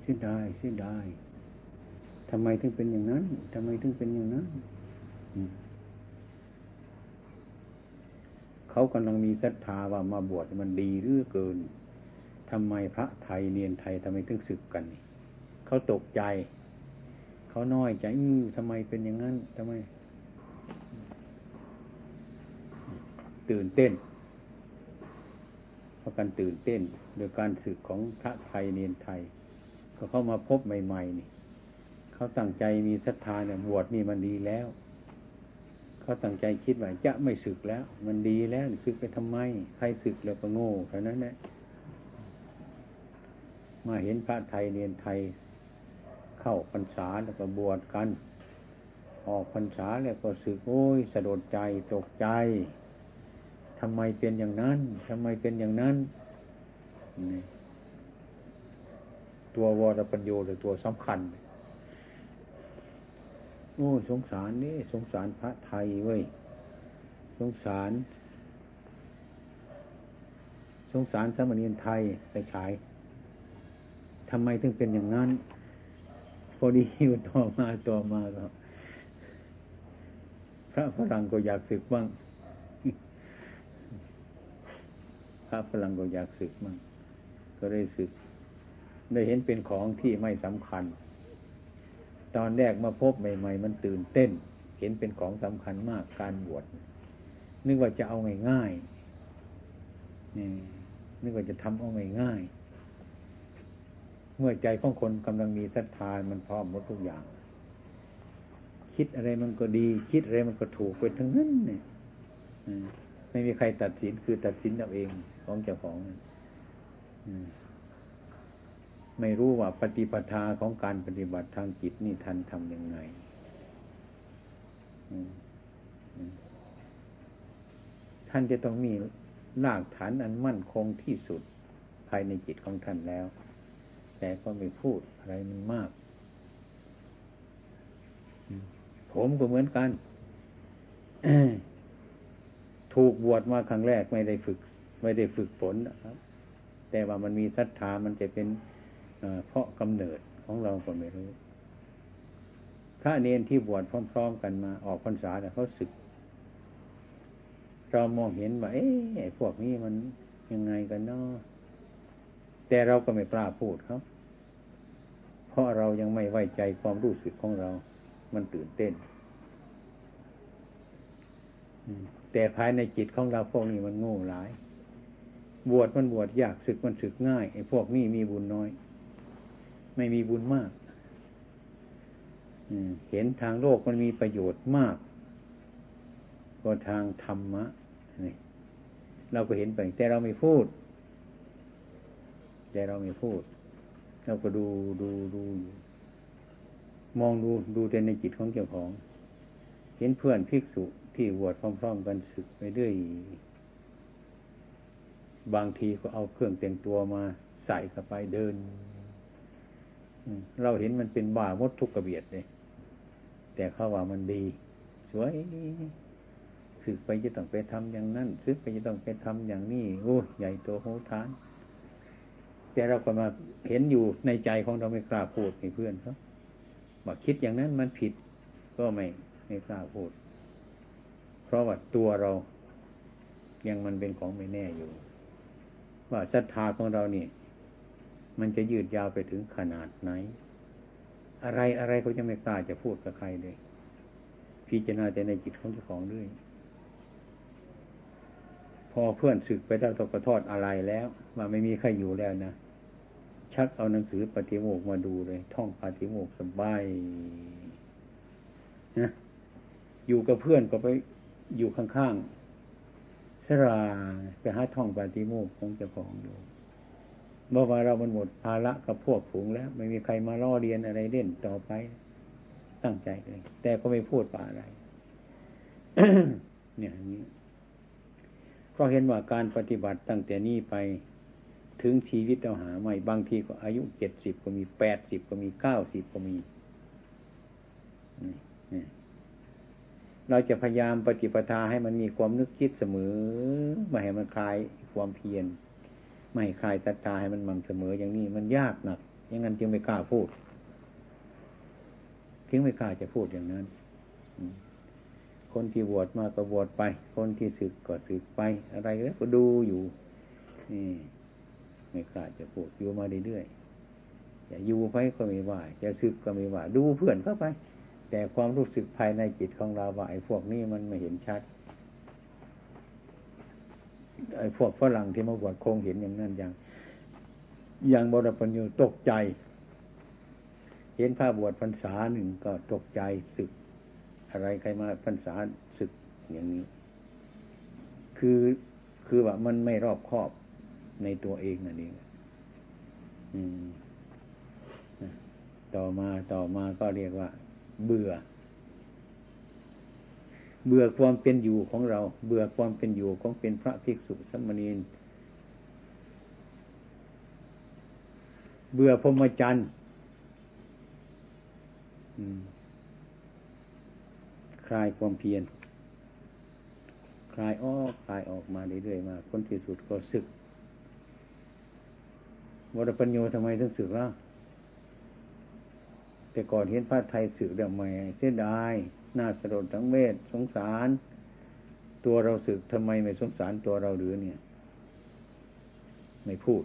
เสียดายเสียดายทำไมถึงเป็นอย่างนั้นทำไมถึงเป็นอย่างนั้นเขากำลังมีศรัทธาว่ามาบวชมันดีหรือเกินทำไมพระไทยเนียนไทยทำไมถึงศึกกันเขาตกใจเขาน้อยใจทำไมเป็นอย่างนั้นทำไม ตื่นเต้น พาการตื่นเต้น โดยการศึกของพระไทยเนียนไทย ก็เข้ามาพบใหม่ ๆ นี่ เขาตั้งใจมีศรัทธาเนี่ยบวชนี่มันดีแล้ว เขาตั้งใจคิดว่าจะไม่ศึกแล้ว มันดีแล้วศึกไปทำไม ใครศึกแล้วก็โง่เท่านั้นแหละมาเห็นพระไทยเนียนไทย เข้าพรรษาแล้วก็บวชกัน ออกพรรษาแล้วก็สึกโอ้ยสะดุดใจตกใจ ทำไมเป็นอย่างนั้นทำไมเป็นอย่างนั้นนี่ตัววรปัญโยหรือตัวสำคัญ โอ้สงสารนี่สงสารพระไทยเว้ย สงสาร สงสารสมณีนไทยไปฉายทำไมถึงเป็นอย่างนั้น พอดีอยู่ต่อมาต่อมาครับพระฝรั่งก็อยากศึกบ้างพ ระฝรั่งก็อยากศึกบ้างก็ได้ศึก ได้เห็นเป็นของที่ไม่สำคัญ ตอนแรกมาพบใหม่ ๆ มันตื่นเต้น เห็นเป็นของสำคัญมากการบวชนึกว่าจะเอาง่ายๆนี่นึกว่าจะทำเอาง่ายๆเมื่อใจของคนกำลังมีศรัทธามันพร้อมหมดทุกอย่าง คิดอะไรมันก็ดี คิดอะไรมันก็ถูกไปทั้งนั้นเนี่ยไม่มีใครตัดสินคือตัดสินเอาเอง ของเจ้าของไม่รู้ว่าปฏิปทาของการปฏิบัติทางจิตนี่ทันทำยังไงท่านจะต้องมีรากฐานอันมั่นคงที่สุดภายในจิตของท่านแล้ว แต่ก็ไม่พูดอะไรมันมาก ผมก็เหมือนกัน ถูกบวชมาครั้งแรกไม่ได้ฝึก ไม่ได้ฝึกฝนนะครับ แต่ว่ามันมีศรัทธามันจะเป็นเพราะกำเนิดของเราก็ไม่รู้ถ้าเนนที่บวชพร้อม ๆ กันมาออกพรรษาแต่เขาศึก เรามองเห็นว่าเอ๊ะพวกนี้มันยังไงกันเนาะแต่เราก็ไม่กล้าพูดครับ เพราะเรายังไม่ไว้ใจความรู้สึกของเรา มันตื่นเต้นแต่ภายในจิตของเราพวกนี้มันโง่หลาย บวชมันบวชยากศึกมันศึกง่ายไอ้พวกนี้มีบุญน้อย ไม่มีบุญมากเห็นทางโลกมันมีประโยชน์มากกว่าทางธรรมะนี่เราก็เห็นไปแต่เราไม่พูด แต่เราไม่พูด เราก็ดูดูดูมองดูดูแต่ในจิตของเจ้าของ เห็นเพื่อนภิกษุที่บวชพร้อมๆกันศึกไปเรื่อย บางทีก็เอาเครื่องแต่งตัวมาใส่เข้าไปเดิน เราเห็นมันเป็นบ่ามดทุกกระเบียดเลย แต่เขาว่ามันดี สวยสึกไปจะต้องไปทำอย่างนั้นสึกไปจะต้องไปทำอย่างนี้โอ้ใหญ่โตโหฐาน แต่เราก็มาเห็นอยู่ในใจของเราไม่กล้าพูดให้เพื่อนเขาบอกคิดอย่างนั้นมันผิดก็ไม่ไม่กล้าพูด เพราะว่าตัวเรา ยังมันเป็นของไม่แน่อยู่ ว่าศรัทธาของเราเนี่ย มันจะยืดยาวไปถึงขนาดไหน อะไรอะไรเขาจะไม่กล้าจะพูดกับใครเลย พิจารณาแต่ในจิตของเจ้าของด้วย พอเพื่อนสึกไปแล้วตกกระทอดอะไรแล้วว่าไม่มีใครอยู่แล้วนะชักเอาหนังสือปฏิโมกมาดูเลย ท่องปฏิโมกสบายนะอยู่กับเพื่อนก็ไปอยู่ข้างๆ ราไปหาท่องปฏิโมกของเจ้าของดูเมื่อวาเรามันหมดภาระกับพวกฝูงแล้ว ไม่มีใครมาล่อเรียนอะไรเล่นต่อไป ตั้งใจเลย แต่ก็ไม่พูดป่าอะไร เนี่ยนี้ ก็เห็นว่าการปฏิบัติตั้งแต่นี้ไปถึงชีวิตเราหาใหม่บางทีก็อายุเจ็ดสิบก็มีแปดสิบก็มีเก้าสิบก็มี เราจะพยายามปฏิปทาให้มันมีความนึกคิดเสมอไมาให้มันคลายความเพียรไม่ให้คลายศรัทธาให้มันมั่นเสมออย่างนี้มันยากหนักอย่างนั้นจึงไม่กล้าพูดถึงไม่กล้าจะพูดอย่างนั้นคนที่บวชมาก็บวชไป คนที่ศึกก็ศึกไป อะไรแล้วก็ดูอยู่นี่ไม่กล้าจะพูดอยู่มาเรื่อยๆจะอยู่ไปก็ไม่ว่าจะศึกก็ไม่ว่า ดูเพื่อนเข้าไป แต่ความรู้สึกภายในจิตของเราว่าไอ้พวกนี้มันไม่เห็นชัด ไอ้พวกฝรั่งที่มาบวชคงเห็นอย่างนั้นอย่าง อย่างบรปัญญูตกใจ เห็นพระบวชพรรษาหนึ่งก็ตกใจศึก อะไรใครมาพรรษาศึกอย่างนี้ คือคือว่ามันไม่รอบคอบในตัวเองนั่นเองต่อมาต่อมาก็เรียกว่า เบื่อ เบื่อความเป็นอยู่ของเรา เบื่อความเป็นอยู่ของเป็นพระภิกษุสมณีนเบื่อพรมจรรย์คลายความเพียร คลายออกคลายออกมาเรื่อยๆมาคนที่สุดก็สึกวรปัญโยทำไมถึงสึกล่ะ แต่ก่อนเห็นพระไทยสึกเรื่องใหม่เสียดายน่าสลดทั้งเวทสงสาร ตัวเราสึกทำไมไม่สงสารตัวเราหรือเนี่ย ไม่พูด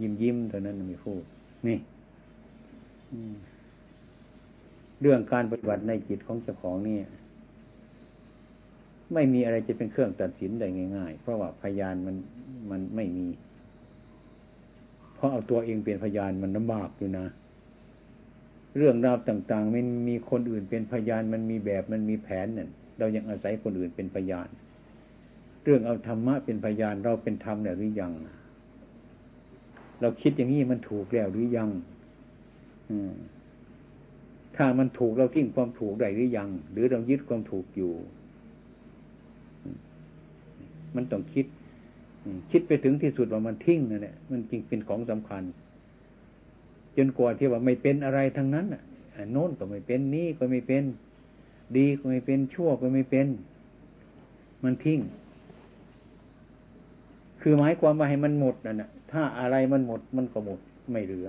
ยิ้มยิ้มเท่านั้นไม่พูด นี่เรื่องการปฏิบัติในจิตของเจ้าของนี่ไม่มีอะไรจะเป็นเครื่องตัดสินได้ง่าย ๆ เพราะว่าพยานมันมันไม่มี เพราะเอาตัวเองเป็นพยานมันลำบากอยู่นะ เรื่องราวต่างๆ มันมีคนอื่นเป็นพยาน มันมีแบบมันมีแผนเนี่ยเรายังอาศัยคนอื่นเป็นพยาน เรื่องเอาธรรมะเป็นพยานเราเป็นธรรมแล้วหรือยัง เราคิดอย่างนี้มันถูกแล้วหรือยังถ้ามันถูกเราทิ้งความถูกได้หรือยัง หรือเรายึดความถูกอยู่ มันต้องคิด คิดไปถึงที่สุดว่ามันทิ้งนั่นแหละมันจริงเป็นของสำคัญ จนกว่าที่ว่าไม่เป็นอะไรทั้งนั้นอะโน้นก็ไม่เป็นนี้ก็ไม่เป็น ดีก็ไม่เป็นชั่วก็ไม่เป็น มันทิ้ง คือหมายความว่าให้มันหมดนั่นแหะถ้าอะไรมันหมดมันก็หมดไม่เหลือ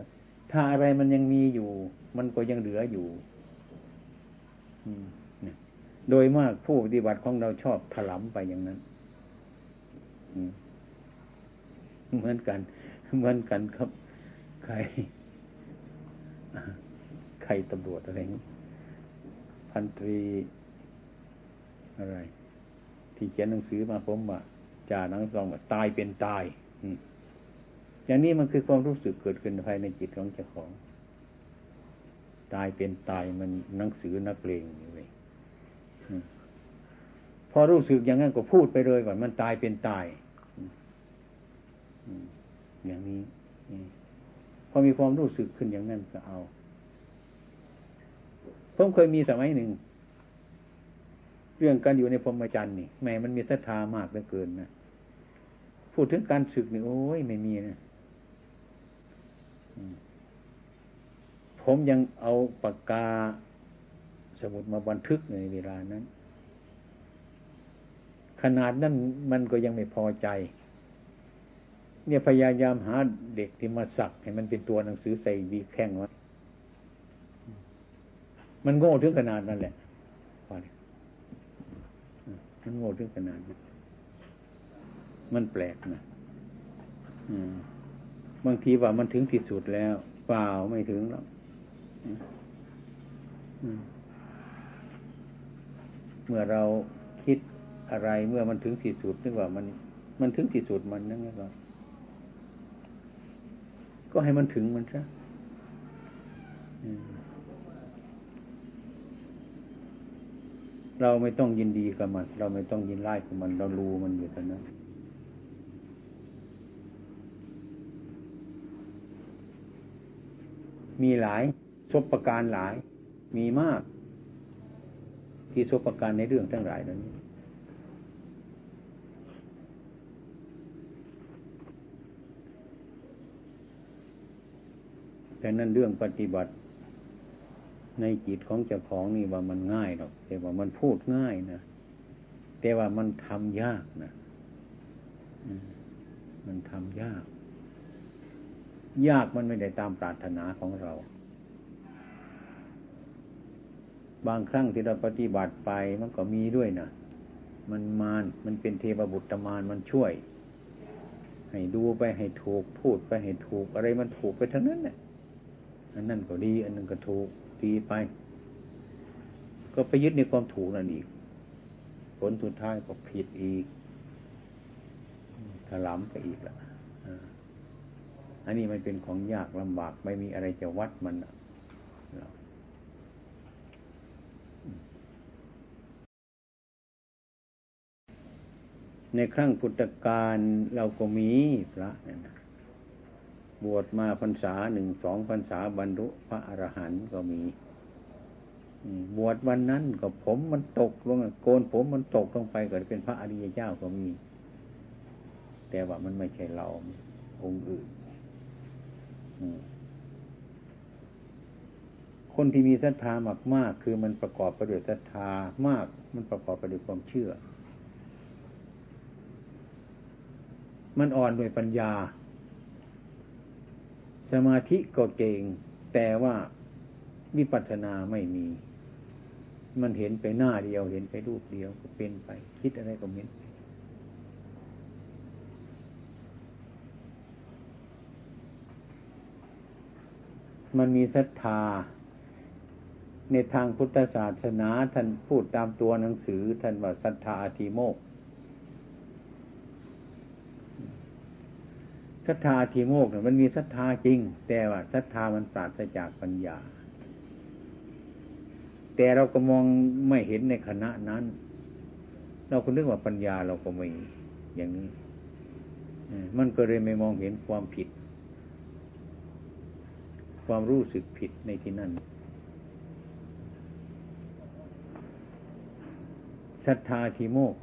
ถ้าอะไรมันยังมีอยู่ มันก็ยังเหลืออยู่โดยมากผู้ปฏิบัติของเราชอบถลำไปอย่างนั้นเหมือนกัน เหมือนกันครับ ใคร ใครตำรวจอะไรนี้พันตรีอะไร ที่เขียนหนังสือมาผมว่าจ่าหนังซองว่าตายเป็นตายอย่างนี้มันคือความรู้สึกเกิดขึ้นภายในจิตของเจ้าของ ตายเป็นตายมันหนังสือนักเลงอยู่เลยพอรู้สึกอย่างนั้นก็พูดไปเลยก่อนมันตายเป็นตายอย่างนี้ อมีความรู้สึกขึ้นอย่างนั้นก็เอา ผมเคยมีสมัยหนึ่ง เรื่องการอยู่ในพรหมจรรย์นี่แม้มันมีศรัทธามากเหลือเกินนะพูดถึงการศึกนี่โอ้ยไม่มีนะผมยังเอาปากกาสมุดมาบันทึกในเวลานั้น ขนาดนั้นมันก็ยังไม่พอใจ เนี่ยพยายามหาเด็กที่มาสักให้มันเป็นตัวหนังสือใส่วีแข้งไว้มันโง่ถึงขนาดนั้นแหละมันโง่ถึงขนาดนั้นมันแปลกนะบางทีว่ามันถึงที่สุดแล้ว เปล่าไม่ถึงหรอกเมื่อเราคิดอะไรเมื่อมันถึงที่สุดนึกว่ามัน มันถึงที่สุดมันนั่นก็ ก็ให้มันถึงมันซะเราไม่ต้องยินดีกับมัน เราไม่ต้องยินไล่กับมัน เรารู้มันอยู่ตอนนั้นมีหลายสบประการหลาย มีมาก ที่สบประการในเรื่องทั้งหลายนั้น แต่นั้นเรื่องปฏิบัติ ในจิตของเจ้าของนี่ว่ามันง่ายหรอก แต่ว่ามันพูดง่ายนะแต่ว่ามันทำยากนะมันทำยาก ยากมันไม่ได้ตามปรารถนาของเรา บางครั้งที่เราปฏิบัติไปมันก็มีด้วยนะมันมานมันเป็นเทวบุตรมานมันช่วย ให้ดูไปให้ถูกพูดไปให้ถูกอะไรมันถูกไปทั้งนั้นเนี่ย อันนั้นก็ดี อันนั้นก็ถูกดีไป ก็ไปยึดในความถูกนั่นอีก ผลสุดท้ายก็ผิดอีกถลำไปอีกละอันนี้มันเป็นของยากลำบากไม่มีอะไรจะวัดมันในครั้งพุทธกาลเราก็มีพระเนี่ยนะ บวชมาพรรษาหนึ่งสองพรรษาบรรลุพระอรหันต์ก็มีบวชวันนั้นก็ผมมันตกลงโกนผมมันตกลงไปก็เป็นพระอริยเจ้าก็มี แต่ว่ามันไม่ใช่เราองค์อื่นคนที่มีศรัทธามากมากคือมันประกอบไปด้วยศรัทธามาก มันประกอบไปด้วยความเชื่อ มันอ่อนด้วยปัญญา สมาธิก็เก่ง แต่ว่าวิปัสสนาไม่มี มันเห็นไปหน้าเดียว เห็นไปรูปเดียวก็เป็นไป คิดอะไรก็เห็นมันมีศรัทธา ในทางพุทธศาสนา ท่านพูดตามตัวหนังสือ ท่านว่าศรัทธาอธิโมก ศรัทธาทีโมกเนี่ยมันมีศรัทธาจริง แต่ว่าศรัทธามันปราศจากปัญญา แต่เราก็มองไม่เห็นในขณะนั้น เราก็นึกว่าปัญญาเราก็ไม่อย่างนี้มันก็เลยไม่มองเห็นความผิด ความรู้สึกผิดในที่นั่นศรัทธาทีโมก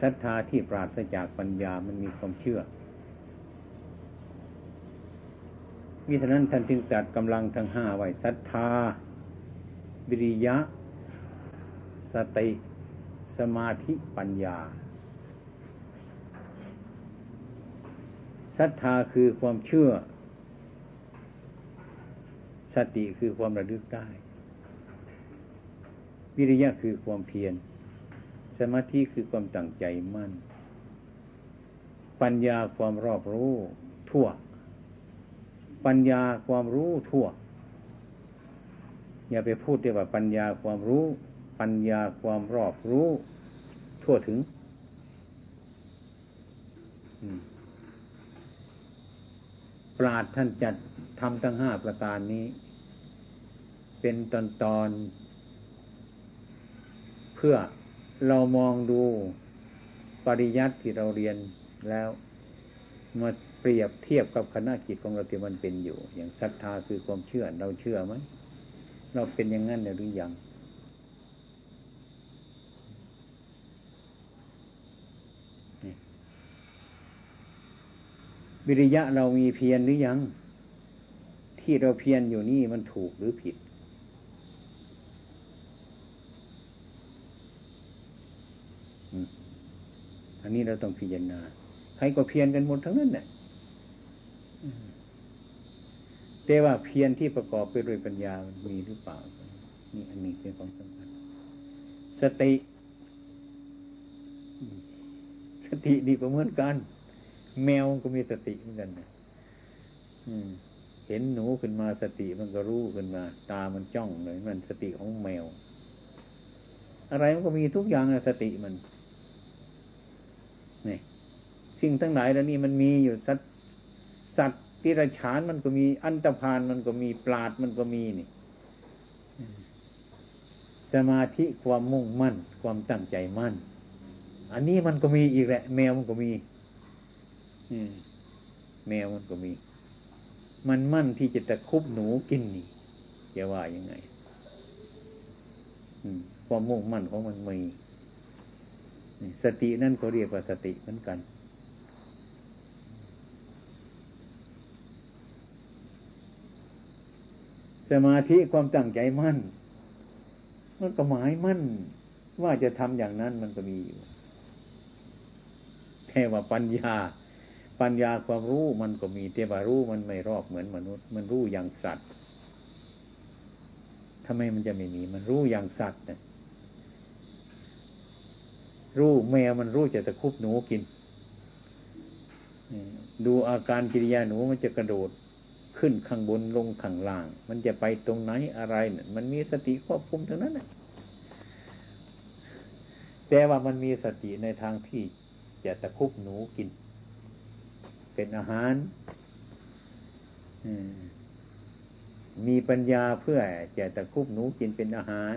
ศรัทธาที่ปราศจากปัญญามันมีความเชื่อมิฉะนั้นท่านจึงจัดกำลังทั้งห้าไว้ศรัทธาวิริยะ สติ สมาธิปัญญาศรัทธาคือความเชื่อ สติคือความระลึกได้ วิริยะคือความเพียร สมาธิคือความตั้งใจมั่น ปัญญาความรอบรู้ทั่ว ปัญญาความรู้ทั่ว อย่าไปพูดได้ว่าปัญญาความรู้ ปัญญาความรอบรู้ ทั่วถึงปราดท่านจัดทำทั้งห้าประการนี้ เป็นตอนตอนเพื่อ เรามองดูปริยัติที่เราเรียนแล้วมาเปรียบเทียบกับคณะกิจของเราที่มันเป็นอยู่ อย่างศรัทธาคือความเชื่อ เราเชื่อไหมเราเป็นอย่างนั้นหรือยังวิริยะเรามีเพียรหรือยัง ที่เราเพียรอยู่นี่มันถูกหรือผิด อันนี้เราต้องพิจารณา ใครก็เพียรกันหมดทั้งนั้นเนี่ยแต่ว่าเพียรที่ประกอบไปด้วยปัญญามีหรือเปล่า นี่อันนี้เป็นของสำคัญสติ สติดีกว่าเหมือนกัน แมวก็มีสติเหมือนกันนะเห็นหนูขึ้นมาสติมันก็รู้ขึ้นมา ตามันจ้องเลย มันสติของแมว อะไรมันก็มีทุกอย่างสติมัน นี่สิ่งทั้งหลายแล้วนี่มันมีอยู่สัตว์สัตว์ติรฉานมันก็มีอันตรพานมันก็มีปราดมันก็มีนี่สมาธิความมุ่งมั่น ความตั้งใจมั่น อันนี้มันก็มีอีกแหละ แมวมันก็มีแมวมันก็มี มันมั่นที่จะตะคุบหนูกินนี่จะว่ายังไงความมุ่งมั่นของมันมี สตินั่นเขาเรียกว่าสติเหมือนกัน สมาธิความตั้งใจมั่น มันก็หมายมั่น ว่าจะทำอย่างนั้นมันก็มีอยู่แต่ว่าปัญญา ปัญญาความรู้มันก็มีแต่ว่ารู้มันไม่รอบเหมือนมนุษย์ มันรู้อย่างสัตว์ทำไมมันจะไม่มี มันรู้อย่างสัตว์เนี่ย รู้แมวมันรู้จะตะคุบหนูกินดูอาการกิริยาหนูมันจะกระโดดขึ้นข้างบนลงข้างล่าง มันจะไปตรงไหนอะไรเนี่ยมันมีสติควบคุมทั้งนั้นนะแต่ว่ามันมีสติในทางที่จะตะคุบหนูกิน เป็นอาหารมีปัญญาเพื่อจะตะคุบหนูกินเป็นอาหาร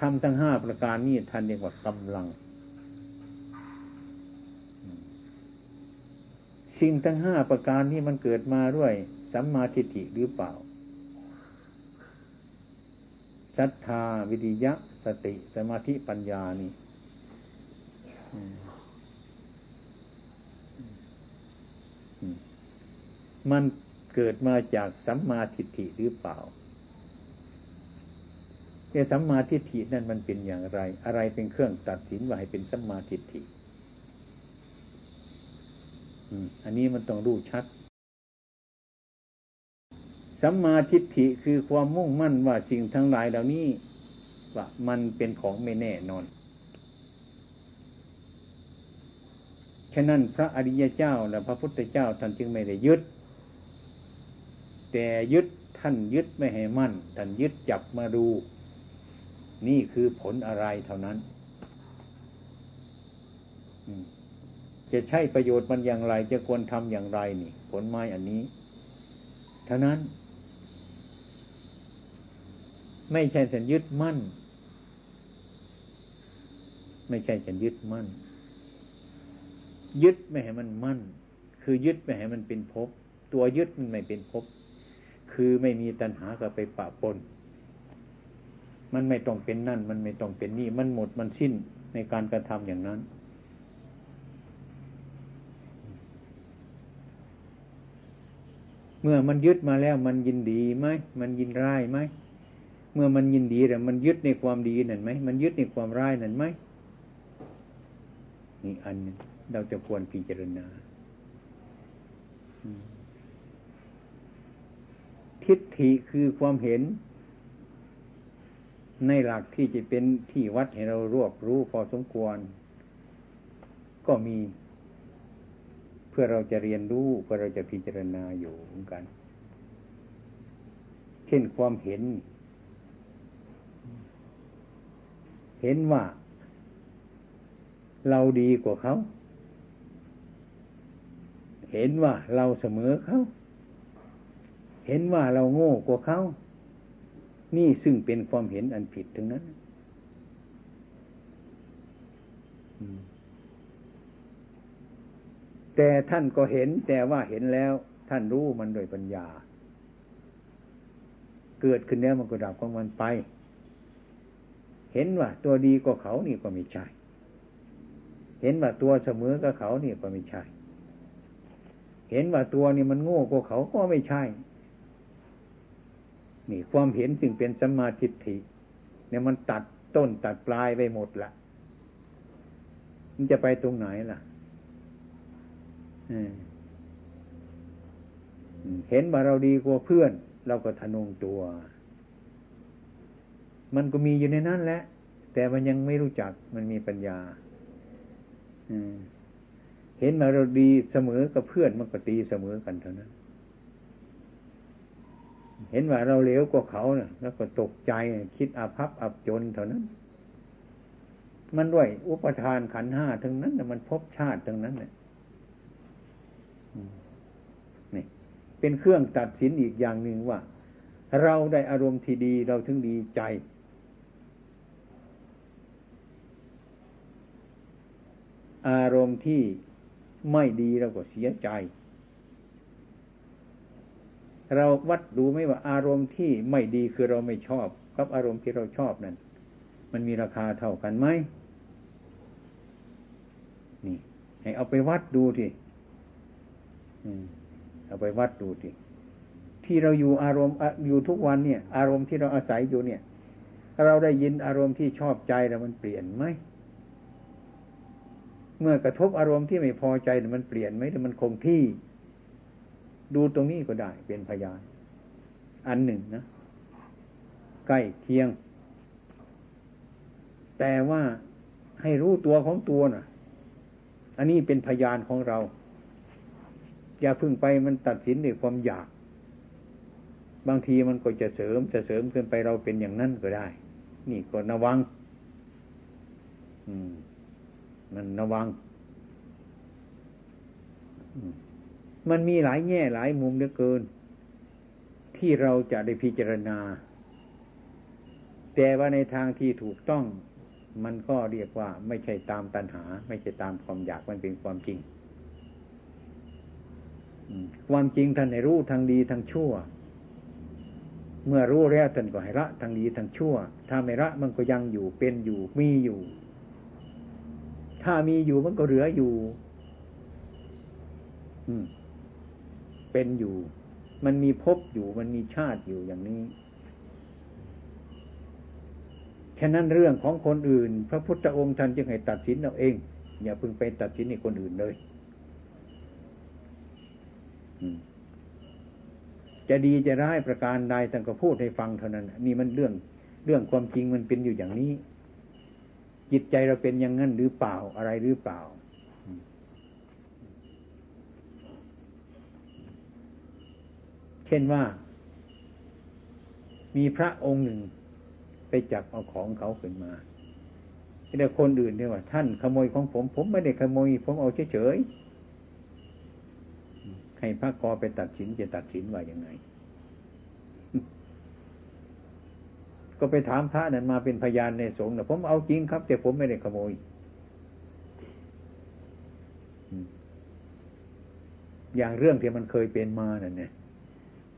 ทำทั้งห้าประการนี้ท่านเรียกว่ากำลัง สิ่งทั้งห้าประการนี้มันเกิดมาด้วยสัมมาทิฏฐิหรือเปล่าศรัทธาวิริยะ สติ สมาธิปัญญานี่มันเกิดมาจากสัมมาทิฏฐิหรือเปล่า แต่สัมมาทิฏฐินั่นมันเป็นอย่างไร อะไรเป็นเครื่องตัดสินว่าให้เป็นสัมมาทิฏฐิอันนี้มันต้องรู้ชัดสัมมาทิฏฐิคือความมุ่งมั่นว่าสิ่งทั้งหลายเหล่านี้ว่ามันเป็นของไม่แน่นอน ฉะนั้นพระอริยเจ้าและพระพุทธเจ้าท่านจึงไม่ได้ยึด แต่ยึดท่านยึดไม่ให้มั่น ท่านยึดจับมาดู นี่คือผลอะไรเท่านั้นจะใช้ประโยชน์มันอย่างไร จะควรทำอย่างไรนี่ ผลไม้อันนี้เท่านั้น ไม่ใช่ฉันยึดมั่น ไม่ใช่ฉันยึดมั่น ยึดไม่ให้มันมั่น คือยึดไม่ให้มันเป็นภพตัวยึดมันไม่เป็นภพคือไม่มีตัณหากับไปปะปน มันไม่ต้องเป็นนั่น มันไม่ต้องเป็นนี่ มันหมดมันสิ้นในการกระทำอย่างนั้น เมื่อมันยึดมาแล้วมันยินดีไหมมันยินร้ายไหมเมื่อมันยินดีแต่มันยึดในความดีนั่นไหมมันยึดในความร้ายนั่นไหมนี่อันเราจะควรพิจารณาทิฏฐิคือความเห็น ในหลักที่จะเป็นที่วัดให้เรารวบรู้พอสมควร ก็มี เพื่อเราจะเรียนรู้เพื่อเราจะพิจารณาอยู่เหมือนกัน เช่นความเห็น เห็นว่า เราดีกว่าเขา เห็นว่าเราเสมอเขา เห็นว่าเราโง่กว่าเขา นี่ซึ่งเป็นความเห็นอันผิดถึงนั้นแต่ท่านก็เห็นแต่ว่าเห็นแล้ว ท่านรู้มันโดยปัญญา เกิดขึ้นแล้วมันก็ดับของมันไป เห็นว่า ตัวดีกว่าเขานี่ก็ไม่ใช่ เห็นว่าตัวเสมอกับเขานี่ก็ไม่ใช่ เห็นว่าตัวนี่มันโง่กว่าเขาก็ไม่ใช่ นี่ความเห็นซึ่งเป็นสมาธิฐิเนี่ยมันตัดต้นตัดปลายไปหมดละมันจะไปตรงไหนล่ะเห็นว่าเราดีกว่าเพื่อน เราก็ทะนงตัว มันก็มีอยู่ในนั้นแหละ แต่มันยังไม่รู้จักมันมีปัญญาเห็นมาเราดีเสมอกับเพื่อนมันก็ตีเสมอกันเท่านั้น เห็นว่าเราเลวกว่าเขาเนี่ยแล้วก็ตกใจคิดอาภัพอับจนเท่านั้น มันด้วยอุปทานขันห้าทั้งนั้นมันพบชาติทั้งนั้นเนี่ยนี่ เป็นเครื่องตัดสินอีกอย่างหนึ่งว่า เราได้อารมณ์ที่ดีเราถึงดีใจ อารมณ์ที่ไม่ดีเราก็เสียใจ เราวัดดูไหมว่าอารมณ์ที่ไม่ดีคือเราไม่ชอบกับอารมณ์ที่เราชอบนั้นมันมีราคาเท่ากันไหมนี่ ให้เอาไปวัดดูทีเอาไปวัดดูทีที่เราอยู่อารมณ์อยู่ทุกวันเนี่ย อารมณ์ที่เราอาศัยอยู่เนี่ย เราได้ยินอารมณ์ที่ชอบใจแล้วมันเปลี่ยนไหมเมื่อกระทบอารมณ์ที่ไม่พอใจมันเปลี่ยนไหมหรือมันคงที่ ดูตรงนี้ก็ได้เป็นพยาน อันหนึ่งนะใกล้เคียง แต่ว่าให้รู้ตัวของตัวนะ่ะ อันนี้เป็นพยานของเรา อย่าพึ่งไปมันตัดสินด้วยความอยาก บางทีมันก็จะเสริมจะเสริมเกินไปเราเป็นอย่างนั้นก็ได้ นี่ก็ระวัง อืม มันระวังมั มันมีหลายแง่หลายมุมเหลือเกิน ที่เราจะได้พิจารณา แต่ว่าในทางที่ถูกต้อง มันก็เรียกว่าไม่ใช่ตามตัณหา ไม่ใช่ตามความอยากมันเป็นความจริงความจริงท่านให้รู้ทางดีทางชั่ว เมื่อรู้แล้วท่านก็ให้ละทางดีทางชั่ว ถ้าไม่ละมันก็ยังอยู่เป็นอยู่มีอยู่ ถ้ามีอยู่มันก็เหลืออยู่ อืม เป็นอยู่ มันมีภพอยู่ มันมีชาติอยู่อย่างนี้ ฉะนั้นเรื่องของคนอื่น พระพุทธองค์ท่านจึงให้ตัดสินเอาเอง อย่าเพิ่งไปตัดสินในคนอื่นเลยจะดีจะร้ายประการใดท่านก็พูดให้ฟังเท่านั้นนี่มันเรื่องเรื่องความจริงมันเป็นอยู่อย่างนี้ จิตใจเราเป็นอย่างนั้นหรือเปล่าอะไรหรือเปล่า เช่นว่า มีพระองค์หนึ่งไปจับเอาของเขาขึ้นมาแต่คนอื่นเนี่ยว่า ท่านขโมยของผม ผมไม่ได้ขโมย ผมเอาเฉยๆให้พระกอไปตัดสินจะตัดสินว่ายังไง ก็ไปถามพระนั้นมาเป็นพยานในสงฆ์นะผมเอาจริงครับ แต่ผมไม่ได้ขโมยอย่างเรื่องที่มันเคยเป็นมานั่นเนี่ย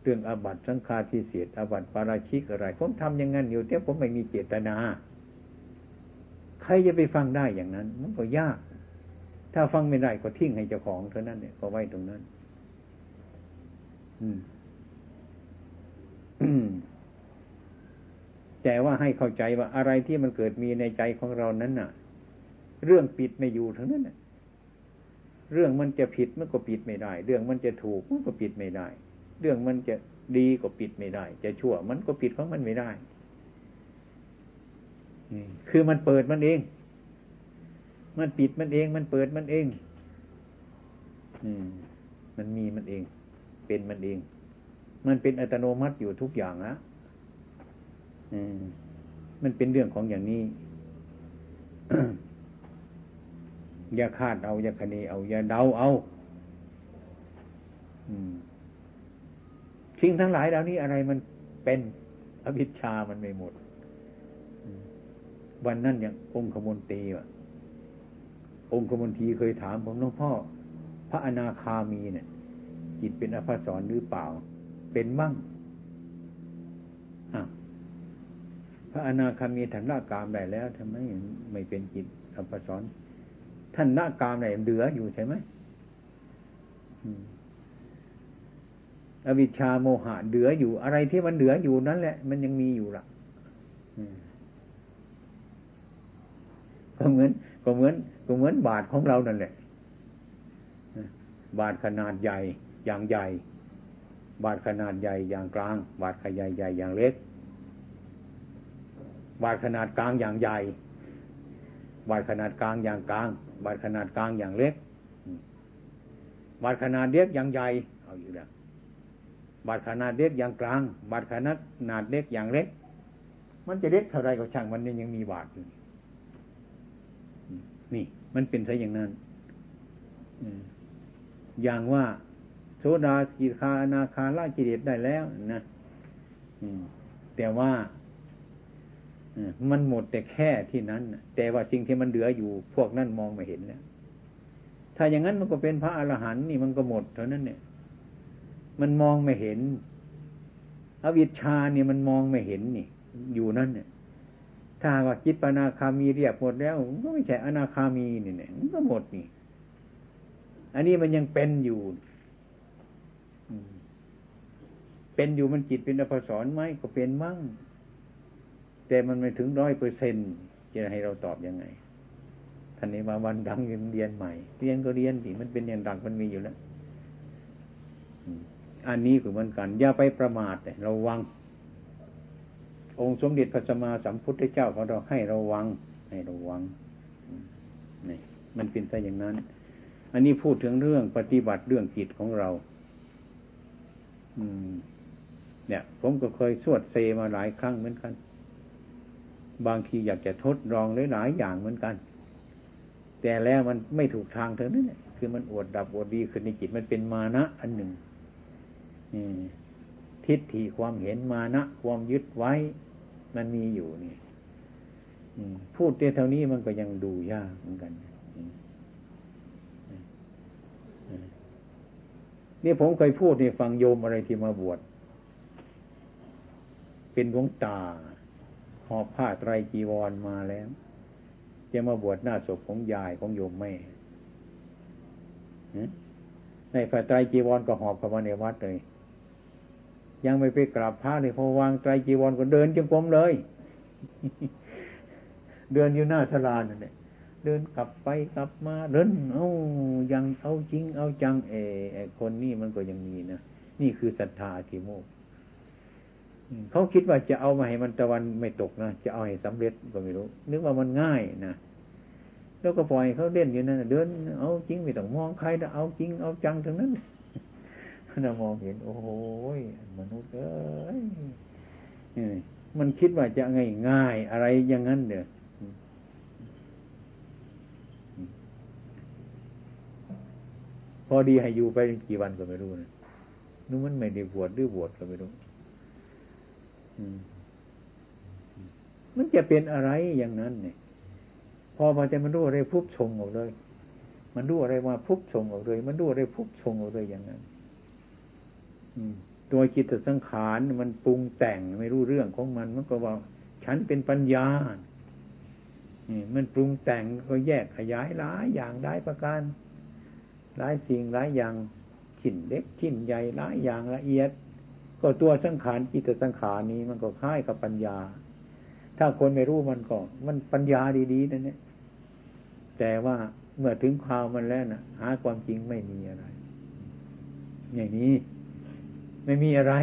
เรื่องอาบัตสังฆาทิเศษอาบัตปาราชิกอะไร ผมทำอย่างนั้นอยู่แต่ผมไม่มีเจตนา ใครจะไปฟังได้อย่างนั้น มันก็ยาก ถ้าฟังไม่ได้ก็ทิ้งให้เจ้าของเท่านั้นเนี่ยก็ไว้ตรงนั้น อืมแต่ว่าให้เข้าใจว่าอะไรที่มันเกิดมีในใจของเรานั้นน่ะ เรื่องปิดไม่อยู่ทั้งนั้นน่ะเรื่องมันจะผิดมันก็ปิดไม่ได้ เรื่องมันจะถูกมันก็ปิดไม่ได้ เรื่องมันจะดีก็ปิดไม่ได้ จะชั่ว มันก็ปิดของมันไม่ได้คือมันเปิดมันเอง มันปิดมันเอง มันเปิดมันเอง อืม มันมีมันเอง เป็นมันเอง มันเป็นอัตโนมัติอยู่ทุกอย่างนะมันเป็นเรื่องของอย่างนี้ อย่าคาดเอา อย่าคณีเอา อย่าเดาเอา ทิ้งทั้งหลายเหล่านี้อะไรมันเป็นอภิชามันไม่หมด วันนั้นอย่างองค์ขมนตีว่ะองค์ขมนทีเคยถามผมหลวงพ่อ พระอนาคามีเนี่ย จิตเป็นอภัสรหรือเปล่า เป็นมั่งพระอนาคามีท่านละกามได้แล้วทำไมไม่เป็นจิตอัปสอนท่านละกามได้เหลืออยู่ใช่ไหม อวิชชาโมหะเหลืออยู่ อะไรที่มันเหลืออยู่นั่นแหละ มันยังมีอยู่ละก็เหมือนก็เหมือนก็เหมือนบาทของเรานั่นแหละบาทขนาดใหญ่อย่างใหญ่ บาทขนาดใหญ่อย่างกลาง บาทขนาดใหญ่อย่างเล็ก บาดขนาดกลางอย่างใหญ่ บาดขนาดกลางอย่างกลาง บาดขนาดกลางอย่างเล็ก บาดขนาดเล็กอย่างใหญ่เอาอยู่แล้ว บาดขนาดเล็กอย่างกลาง บาดขนาดขนาดเล็กอย่างเล็ก มันจะเล็กเท่าไรก็ช่างมันยังมีบาดอยู่นี่ มันเป็นซอย่างนั้นอย่างว่าโสดากิคาอนาคาละกิเลสได้แล้วนะแต่ว่ามันหมดแต่แค่ที่นั้น แต่ว่าสิ่งที่มันเหลืออยู่ พวกนั้นมองไม่เห็นแล้วถ้าอย่างนั้นมันก็เป็นพระอรหันต์นี่มันก็หมดเท่านั้นเนี่ย มันมองไม่เห็นอวิชชาเนี่ยมันมองไม่เห็นนี่ อยู่นั่นเนี่ยถ้าว่าจิตปนาคามีเรียบหมดแล้วก็ไม่ใช่อนาคามีนี่เนี่ยก็หมดนี่ อันนี้มันยังเป็นอยู่เป็นอยู่มันจิตเป็นอภสรไหมก็เป็นมั่ง แต่มันไม่ถึงร้อยเปอร์เซ็นจะให้เราตอบยังไงท่านนี้มาวันดังเรียนใหม่เรียนก็เรียนสิมันเป็นอย่างดังมันมีอยู่แล้ว อันนี้คือเหมือนกัน อย่าไปประมาทเราวัง องค์สมเด็จพระสัมมาสัมพุทธเจ้าของเราให้ราวัง ให้ราวังนี่มันเป็นซะอย่างนั้น อันนี้พูดถึงเรื่องปฏิบัติเรื่องจิตของเรา อืม เนี่ย ผมก็เคยสวดเซมาหลายครั้งเหมือนกัน บางทีอยากจะทดลองหลายๆอย่างเหมือนกัน แต่แล้วมันไม่ถูกทางเท่านั้นเนี่ยคือมันอวดดับอวดดีขึ้นในจิตมันเป็นมานะอันหนึ่ง ทิฏฐิความเห็นมานะ ความยึดไว้ มันมีอยู่นี่พูดเท่านี้มันก็ยังดูยากเหมือนกันนี่ผมเคยพูดในฟังโยมอะไรที่มาบวชเป็นหลวงตาหอบผ้าไตรจีวรมาแล้วจะมาบวชหน้าศพของยายของโยมแม่ในผ้าไตรจีวรก็หอบเข้ามาในวัดเลย ยังไม่ไปกราบพระเลยพอวางไตรจีวรก็เดินจงกรมเลย เดินอยู่หน้าศาลานั่นแหละเดินกลับไปกลับมาเดินเอายังเอาจริง เอาจังเออคนนี้มันก็ยังมีนะนี่คือศรัทธาทีโมกเขาคิดว่าจะเอามาให้มันตะวันไม่ตกนะจะเอาให้สำเร็จก็ไม่รู้ นึกว่ามันง่ายนะแล้วก็ปล่อยเขาเล่นอยู่นั่นเดินเอาจริงไม่ต้องมองใครนะเอาจริงเอาจังทั้งนั้น น่ามองเห็น โอ้โหมนุษย์เอ้ยมันคิดว่าจะง่ายง่ายอะไรอย่างนั้นเด้อพอดีให้อยู่ไปกี่วันก็ไม่รู้นะนู้มันไม่ได้บวชหรือบวชก็ไม่รู้มันจะเป็นอะไรอย่างนั้น เนี่ย พอมาจะมันรู้อะไรพุบชงออกเลย มันรู้อะไรมาพุบชงออกเลย มันรู้อะไรพุบชงออกเลยอย่างนั้น ตัวจิตสังขารมันปรุงแต่งไม่รู้เรื่องของมัน มันก็ว่า ฉันเป็นปัญญามันปรุงแต่งก็แยกขยายหลายอย่างหลายประการหลายสิ่งหลายอย่างชิ้นเล็กชิ้นใหญ่หลายอย่างละเอียด ก็ตัวสังขารจิตสังขารนี้มันก็คล้ายกับปัญญา ถ้าคนไม่รู้มันก็มันปัญญาดีๆนั่นเนี่ยแต่ว่าเมื่อถึงข่าวมันแล้วนะหาความจริงไม่มีอะไร อย่างนี้ ไม่มีอะไร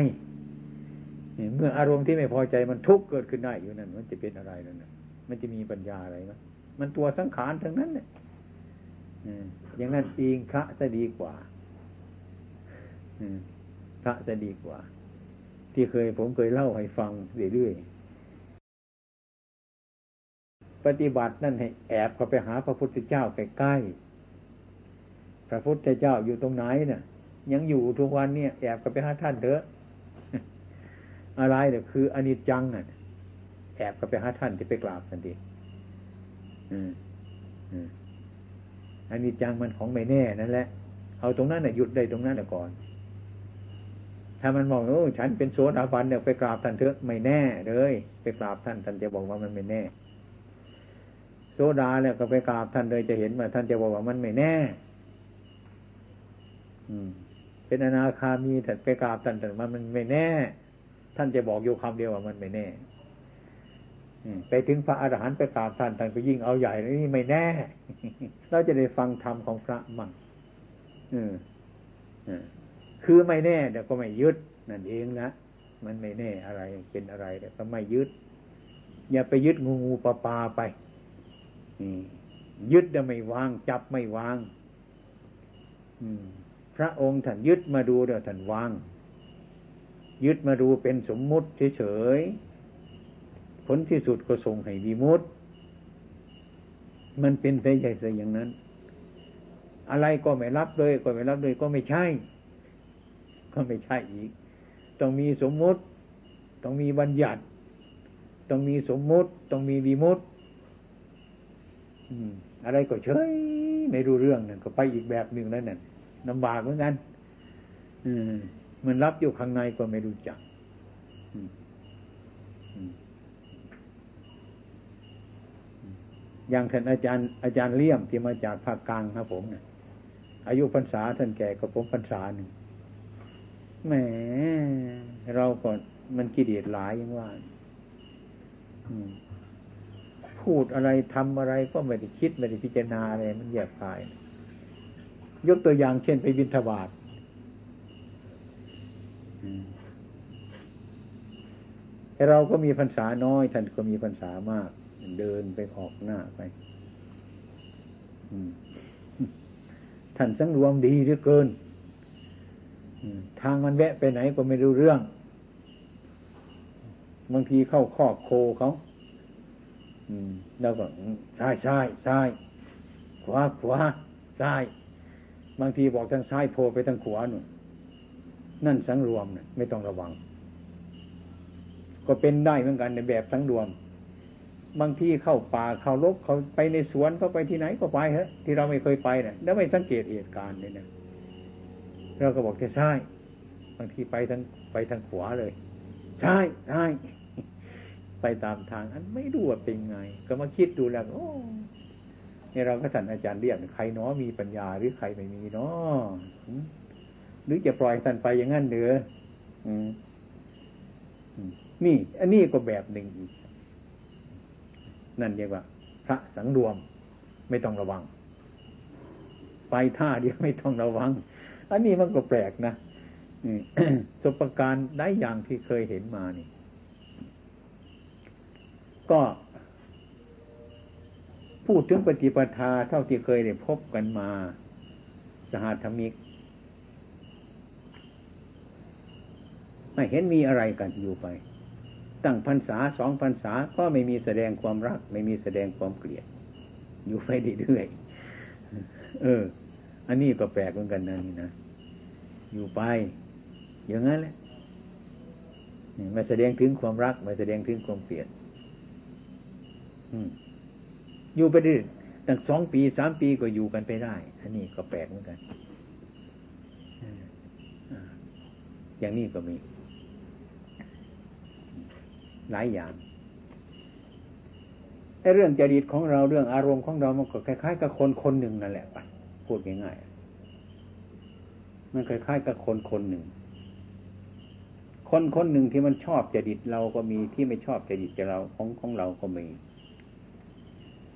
เมื่ออารมณ์ที่ไม่พอใจมันทุกข์เกิดขึ้นได้อยู่นั่นมันจะเป็นอะไรนั่นมันจะมีปัญญาอะไรไหมมันตัวสังขารทั้งนั้นเนี่ยอย่างนั้นอิงพระจะดีกว่าพระจะดีกว่า ที่เคยผมเคยเล่าให้ฟังเรื่อยๆปฏิบัตินั่นให้แอบเข้าไปหาพระพุทธเจ้าใกล้ๆพระพุทธเจ้าอยู่ตรงไหนเนี่ย ยังอยู่ทุกวันเนี่ยแอบเข้าไปหาท่านเถอะอะไรเนี่ยคืออนิจจังอะแอบเข้าไปหาท่านที่ไปกราบกันดีอืมอืมอันนี้จังมันของไม่แน่นั่นแหละ เอาตรงนั้นน่ะหยุดได้ตรงนั้นน่ะก่อน ถ้ามันมองโอ้ฉันเป็นโซดาบันเนี่ยไปกราบท่านเถอะไม่แน่เลย ไปกราบท่านท่านจะบอกว่ามันไม่แน่โซดาเนี่ยก็ไปกราบท่านเลยจะเห็นว่าท่านจะบอกว่ามันไม่แน่ อืม เป็นอนาคามีแต่ไปกราบท่านแต่มันมันไม่แน่ ท่านจะบอกอยู่คำเดียวว่ามันไม่แน่ไปถึงพระอาหารหันต์ไปกราบท่านท่านก็ยิ่งเอาใหญ่นี่ไม่แน่ เราจะได้ฟังธรรมของพระมั่งคือไม่แน่เดี๋ยวก็ไม่ยึดนั่นเองนะมันไม่แน่อะไรเป็นอะไรเดี๋ยวก็ไม่ยึด อย่าไปยึดงูงูปลาปลาไปยึดจะไม่วาง จับไม่วาง พระองค์ท่านยึดมาดูเดี๋ยวท่านวาง ยึดมาดูเป็นสมมุติเฉยๆผลที่สุดก็ส่งให้วิมุตมันเป็นไปใหญ่ซะอย่างนั้น อะไรก็ไม่รับเลย ก็ไม่รับเลยก็ไม่ใช่ ก็ไม่ใช่อีก ต้องมีสมมุติ ต้องมีบัญญัติ ต้องมีสมมุติ ต้องมีวิมุตอะไรก็เฉยไม่รู้เรื่องนั่นก็ไปอีกแบบหนึ่งแล้วนั่น ลำบากเหมือนกันมันรับอยู่ข้างในก็ไม่รู้จักอย่างท่านอาจารย์อาจารย์เลี่ยมที่มาจากภาคกลางครับผมเนี่ยอายุพรรษาท่านแก่กับผมพรรษาหนึ่งแหมเราก็มันกิเลสหลายยังว่าพูดอะไรทำอะไรก็ไม่ได้คิดไม่ได้พิจารณาอะไรมันแยบคาย ยกตัวอย่างเช่นไปบิณฑบาตเราก็มีพรรษาน้อย ท่านก็มีพรรษามาก เดินไปออกหน้าไปท่านสังรวมดีเหลือเกินทางมันแวะไปไหนก็ไม่รู้เรื่อง บางทีเข้าข้อโคเขาแล้วก็ซ้ายซ้ายซ้ายขวาขวาซ้าย บางทีบอกทางซ้ายโผล่ไปทางขวาหนุนั่นสังรวมเนี่ยไม่ต้องระวัง ก็เป็นได้เหมือนกันในแบบสังรวม บางทีเข้าป่าเข้าลกเขาไปในสวนเขาไปที่ไหนก็ไปฮะ ที่เราไม่เคยไปเนี่ยแล้วไม่สังเกตเหตุการณ์เลยนะเราก็บอกจะใช่บางทีไปทางไปทางขวาเลย ใช่ใช่ไปตามทางอันไม่รู้ว่าเป็นไง ก็มาคิดดูแล้วโอ้ นี่เราก็สั่นอาจารย์เรียกใครเนาะมีปัญญาหรือใครไม่มีเนาะหรือจะปล่อยท่านไปอย่างนั้นเหนือนี่ อันนี้ก็แบบหนึ่งอีกนั่นเรียกว่า พระสังรวมไม่ต้องระวัง ไปท่าเดียวไม่ต้องระวัง อันนี้มันก็แปลกนะสบประการได้อย่างที่เคยเห็นมานี่ ก็ พูดถึงปฏิปทาเท่าที่เคยได้พบกันมา สหธรรมิก ไม่เห็นมีอะไรกันอยู่ไป ตั้งพรรษาสองพรรษาก็ไม่มีแสดงความรัก ไม่มีแสดงความเกลียด อยู่ไปเรื่อยเออ อันนี้ก็แปลกเหมือนกันนะนี่นะ อยู่ไป อย่างนั้นแหละมาแสดงถึงความรักมาแสดงถึงความเกลียด อ อยู่ไปได้อตั้งสองปีสามปีก็อยู่กันไปได้ อันนี้ก็แปลกเหมือนกันอย่างนี้ก็มี หลายอย่างไอ้เรื่องจริตของเราเรื่องอารมณ์ของเรามันก็คล้ายๆกับคนคนหนึ่งนั่นแหละไปพูดง่ายๆมันคล้ายๆกับคนคนหนึ่ง คนคนหนึ่งที่มันชอบจริตเราก็มีที่ไม่ชอบจริตเราของของเราก็มี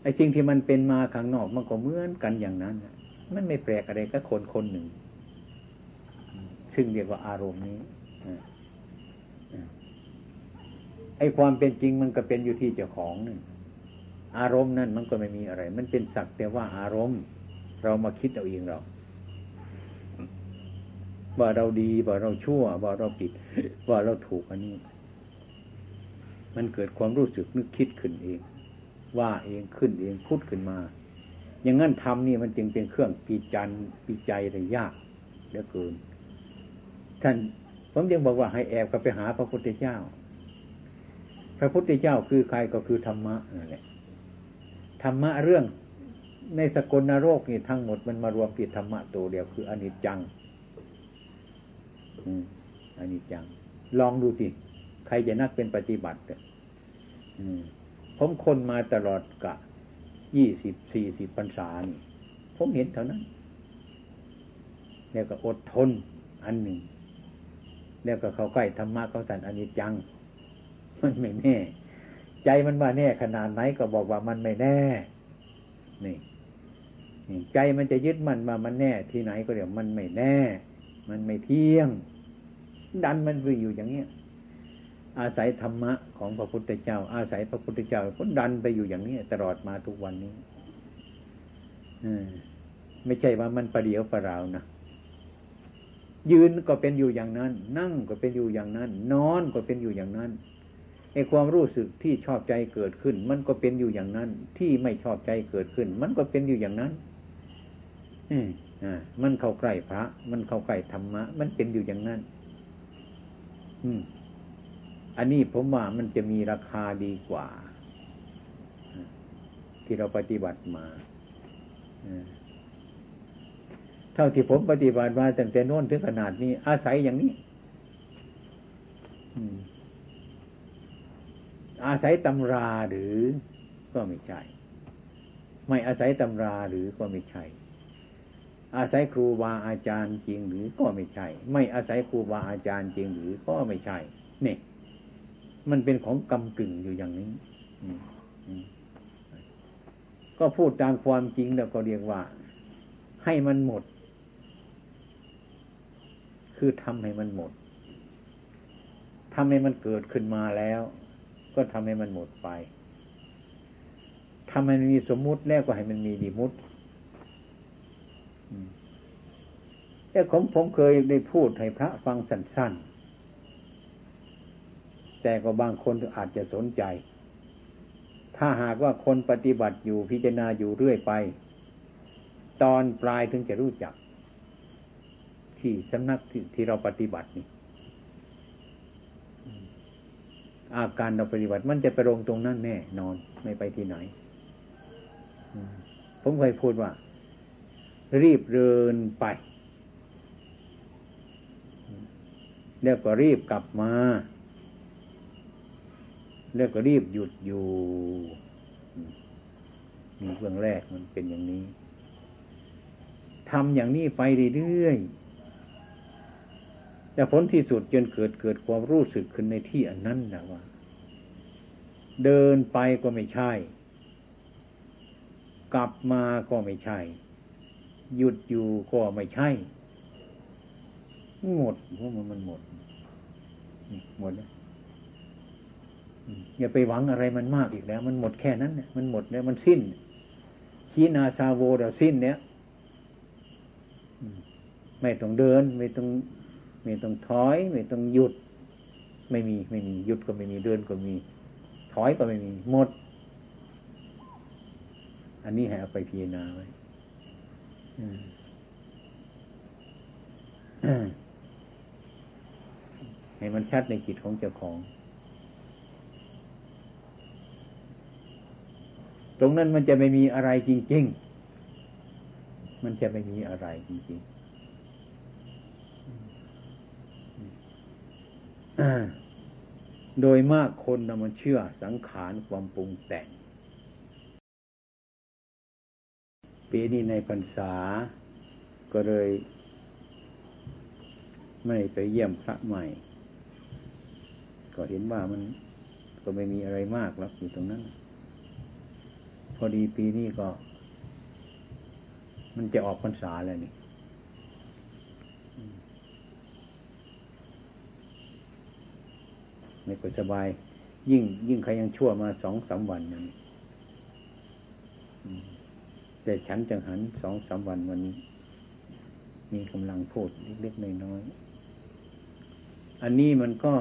ไอ้สิ่งที่มันเป็นมาข้างนอกมันก็เหมือนกันอย่างนั้นมันไม่แปลกอะไรก็คนคนหนึ่ง ซึ่งเรียกว่าอารมณ์นี้ไอ้ความเป็นจริงมันก็เป็นอยู่ที่เจ้าของนึงอารมณ์นั่นมันก็ไม่มีอะไร มันเป็นสักแต่ว่าอารมณ์ เรามาคิดเอาเองเราว่าเราดีว่าเราชั่ว ว่าเราผิด ว่าเราถูกอันนี้ มันเกิดความรู้สึกนึกคิดขึ้นเอง ว่าเองขึ้นเองพุดขึ้นมา อย่างนั้นทำนี่มันจึงเป็นเครื่องปีจันปีใจเลยยากเหลือเกิน ท่านผมยังบอกว่าให้แอบกับไปหาพระพุทธเจ้า พระพุทธเจ้าคือใครก็คือธรรมะนั่นแหละธรรมะเรื่องในสกลนรกนี่ทั้งหมดมันมารวมติดธรรมะตัวเดียวคืออนิจจังอนิจจัง ลองดูสิ ใครจะนักเป็นปฏิบัติอืม ผมคนมาตลอดกะยี่สิบสี่สิบพรรษานี่ผมเห็นเท่านั้น แล้วก็อดทนอันหนึ่ง แล้วก็เขาใกล้ธรรมะเขาสันอนิจจัง มันไม่แน่ ใจมันว่าแน่ขนาดไหนก็บอกว่ามันไม่แน่ นี่ใจมันจะยึดมันมามันแน่ ที่ไหนก็เดี๋ยวมันไม่แน่ มันไม่เที่ยง ดันมันไปอยู่อย่างเนี้ย อาศัยธรรมะของพระพุทธเจ้า อาศัยพระพุทธเจ้าก็ดันไปอยู่อย่างนี้ตลอดมาทุกวันนี้ไม่ใช่ว่ามันประเดียวประราวนะยืนก็เป็นอยู่อย่างนั้น นั่งก็เป็นอยู่อย่างนั้น นอนก็เป็นอยู่อย่างนั้นไอ้ความรู้สึกที่ชอบใจเกิดขึ้น มันก็เป็นอยู่อย่างนั้น ที่ไม่ชอบใจเกิดขึ้น มันก็เป็นอยู่อย่างนั้นอืมอ่ามันเข้าใกล้พระ มันเข้าใกล้ธรรมะ มันเป็นอยู่อย่างนั้น อืม อันนี้ผมว่ามันจะมีราคาดีกว่า ที่เราปฏิบัติมาเท่าที่ผมปฏิบัติมาตั้งแต่โน้นถึงขนาดนี้ อาศัยอย่างนี้อาศัยตำราหรือก็ไม่ใช่ ไม่อาศัยตำราหรือก็ไม่ใช่ อาศัยครูบาอาจารย์จริงหรือก็ไม่ใช่ ไม่อาศัยครูบาอาจารย์จริงหรือก็ไม่ใช่เนี่ย มันเป็นของกำกึ่งอยู่อย่างนี้ก็พูดตามความจริงแล้วก็เรียกว่า ให้มันหมด คือทำให้มันหมดทำให้มันเกิดขึ้นมาแล้ว ก็ทำให้มันหมดไปทำให้มันมีสมมุติแล้วก็ให้มันมีดีมุติแต่ผมผมเคยได้พูดให้พระฟังสั้นๆ แต่ก็บางคนอาจจะสนใจ ถ้าหากว่าคนปฏิบัติอยู่พิจารณาอยู่เรื่อยไป ตอนปลายถึงจะรู้จัก ที่สำนักที่ที่เราปฏิบัตินี่อาการเราปฏิบัติมันจะไปลงตรงนั้นแน่นอนไม่ไปที่ไหน ผมเคยพูดว่า รีบเดินไป แล้วก็รีบกลับมา แล้วก็รีบหยุดอยู่มีเบื้องแรกมันเป็นอย่างนี้ทำอย่างนี้ไปเรื่อยๆแต่ผลที่สุดจนเกิดเกิดความรู้สึกขึ้นในที่อันนั้นนะว่า เดินไปก็ไม่ใช่ กลับมาก็ไม่ใช่ หยุดอยู่ก็ไม่ใช่ หมดเพราะมันมันหมด หมดแล้ว อย่าไปหวังอะไรมันมากอีกแล้ว มันหมดแค่นั้นเนี่ยมันหมดแล้วมันสิ้นขีนาซาโวเดี๋ยวสิ้นเนี้ยไม่ต้องเดิน ไม่ต้องไม่ต้องถอย ไม่ต้องหยุด ไม่มีไม่มีหยุดก็ไม่มีเดินก็มี ถอยก็ไม่มีหมด อันนี้ให้เอาไปพิจารณาไว้ให้มันชัดในจิตของเจ้าของ รงนั้นมันจะไม่มีอะไรจริง ๆ มันจะไม่มีอะไรจริงๆโดยมากคนนะมันเชื่อสังขารความปรุงแต่ง ปีนี้ในพรรษา ก็เลย ไม่ไปเยี่ยมพระใหม่ ก็เห็นว่ามันก็ไม่มีอะไรมากแล้วอยู่ตรงนั้น พอดีปีนี้ก็ มันจะออกพรรษาแล้วนี่ไม่ก็สบาย ยิ่ง ยิ่งใครยังชั่วมาสองสามวันนั่นแต่ฉันจังหันสองสามวันวันนี้ มีกำลังพูดเล็กๆน้อยๆอันนี้มันก็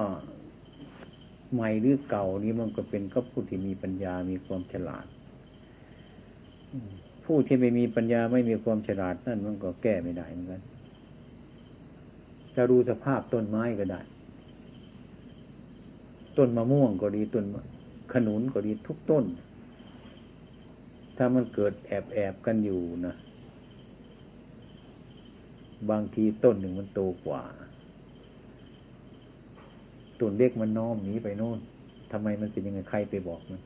ใหม่หรือเก่านี้มันก็เป็นก็ผู้ที่มีปัญญามีความฉลาด ผู้ที่ไม่มีปัญญาไม่มีความฉลาดนั่นมันก็แก้ไม่ได้เหมือนกันจะดูสภาพต้นไม้ก็ได้ ต้นมะม่วงก็ดีต้นขนุนก็ดีทุกต้น ถ้ามันเกิดแอบแอบกันอยู่นะบางทีต้นหนึ่งมันโตกว่าต้นเล็กมันน้อมหนีไปโน่นทำไมมันเป็นยังไงใครไปบอกมัน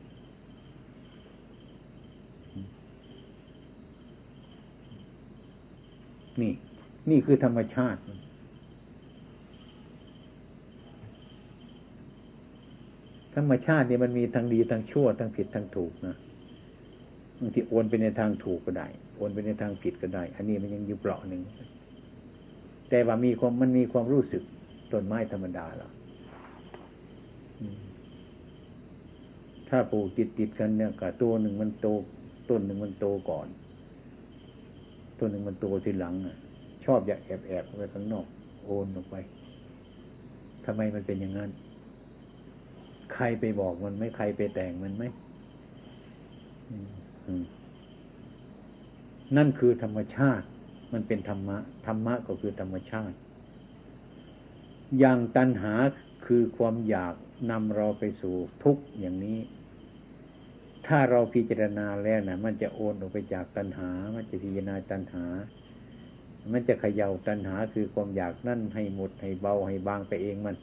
นี่ นี่คือธรรมชาติ ธรรมชาติเนี่ยมันมีทั้งดีทั้งชั่วทั้งผิดทั้งถูกนะบางทีโอนไปในทางถูกก็ได้โอนไปในทางผิดก็ได้ อันนี้มันยังอยู่เปล่าหนึ่งแต่ว่ามีความมันมีความรู้สึกต้นไม้ธรรมดาหรอถ้าปลูกติดติดกันเนี่ยกับตัวหนึ่งมันโตต้นหนึ่งมันโตก่อน ต้นหนึ่งมันโตทีหลังอะ ชอบอยากแอบแอบไปข้างนอก โอนออกไปทำไมมันเป็นอย่างนั้น ใครไปบอกมันไหมใครไปแต่งมันไหมนั่นคือธรรมชาติ มันเป็นธรรมะ ธรรมะก็คือธรรมชาติ อย่างตัณหาคือความอยากนำเราไปสู่ทุกข์อย่างนี้ ถ้าเราพิจารณาแล้วนะมันจะโอนออกไปจากตัณหา มันจะพิจารณาตัณหา มันจะเขย่าตัณหาคือความอยากนั่นให้หมดให้เบาให้บางไปเองมัน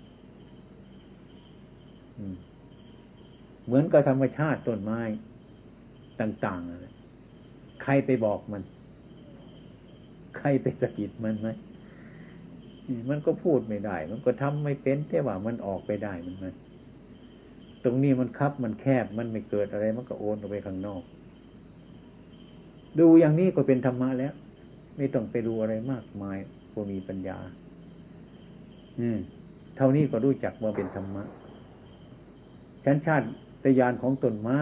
เหมือนกับธรรมชาติต้นไม้ต่างๆใครไปบอกมัน ใครไปสะกิดมันไหมมันก็พูดไม่ได้ มันก็ทำไม่เป็นแต่ว่ามันออกไปได้มันมัน ตรงนี้มันคับ มันแคบมันไม่เกิดอะไร มันก็โอนออกไปข้างนอก ดูอย่างนี้ก็เป็นธรรมะแล้ว ไม่ต้องไปดูอะไรมากมายพอมีปัญญา อืม เท่านี้ก็รู้จักว่าเป็นธรรมะชั้นชาติตยานของต้นไม้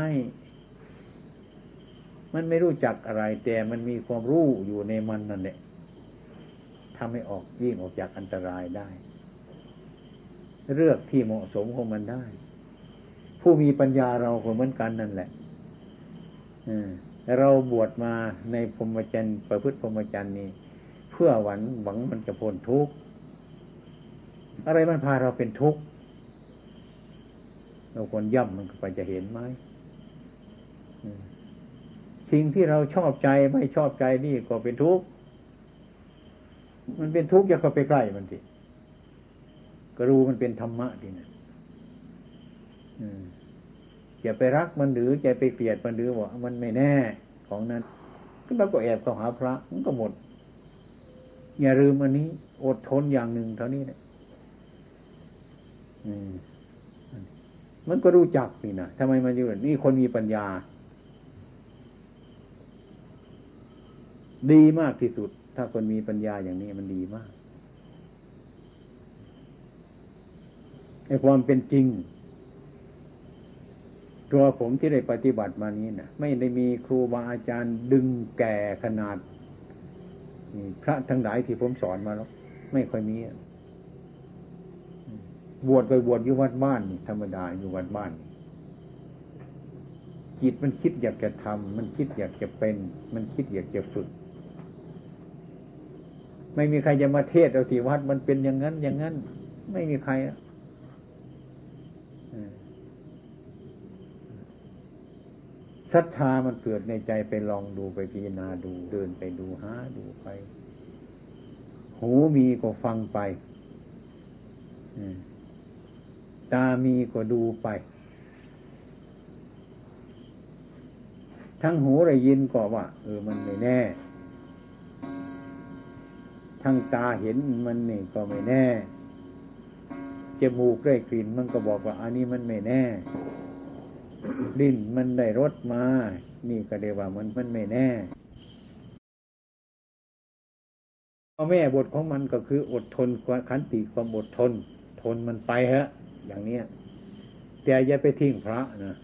มันไม่รู้จักอะไร แต่มันมีความรู้อยู่ในมันนั่นแหละทำให้ออกยิ่งออกจากอันตรายได้ เลือกที่เหมาะสมของมันได้ ผู้มีปัญญาเราก็เหมือนกันนั่นแหละเราบวชมาในพรหมจรรย์ประพฤติพรหมจรรย์นี้ เพื่อหวังหวังมันจะพ้นทุกข์อะไรมันพาเราเป็นทุกข์เราควรย่ำมันไปจะเห็นไหมสิ่งที่เราชอบใจไม่ชอบใจนี่ก็เป็นทุกข์มันเป็นทุกข์อย่าเข้าไปใกล้มันสิก็รู้มันเป็นธรรมะดีนะ อย่าไปรักมันหรือจะไปเกลียดมันหรือว่ามันไม่แน่ของนั้นก็เราก็แอบเข้าหาพระมันก็หมด อย่าลืมอันนี้ อดทนอย่างหนึ่งเท่านี้นะมันก็รู้จักนี่นะทำไมมันอยู่นี่คนมีปัญญา ดีมากที่สุด ถ้าคนมีปัญญาอย่างนี้มันดีมากในความเป็นจริง ตัวผมที่ได้ปฏิบัติมานี้นะไม่ได้มีครูบาอาจารย์ดึงแก่ขนาดพระทั้งหลายที่ผมสอนมาแล้วไม่ค่อยมีบวชไปบวชอยู่วัดบ้านธรรมดาอยู่วัดบ้านจิตมันคิดอยากจะทำมันคิดอยากจะเป็น มันคิดอยากจะฝึก ไม่มีใครจะมาเทศเอาที่วัดมันเป็นอย่างนั้น อย่างนั้น ไม่มีใครอะ ศรัทธามันเกิดในใจไปลองดูไปพิจารณาดูเดินไปดูหาดูไป หูมีก็ฟังไปตามีก็ดูไป ทั้งหูได้ยินก็ว่าเออมันไม่แน่ ทั้งตาเห็นมันนี่ก็ไม่แน่จมูกได้กลิ่นมันก็บอกว่า อันนี้มันไม่แน่ ดิ้นมันได้รสมา นี่ก็เรียกว่ามันมันไม่แน่พ่อแม่บทของมันก็คืออดทนความขันติความอดทน ทนมันไปฮะ อย่างเนี้ยแต่อย่าไปทิ้งพระนะ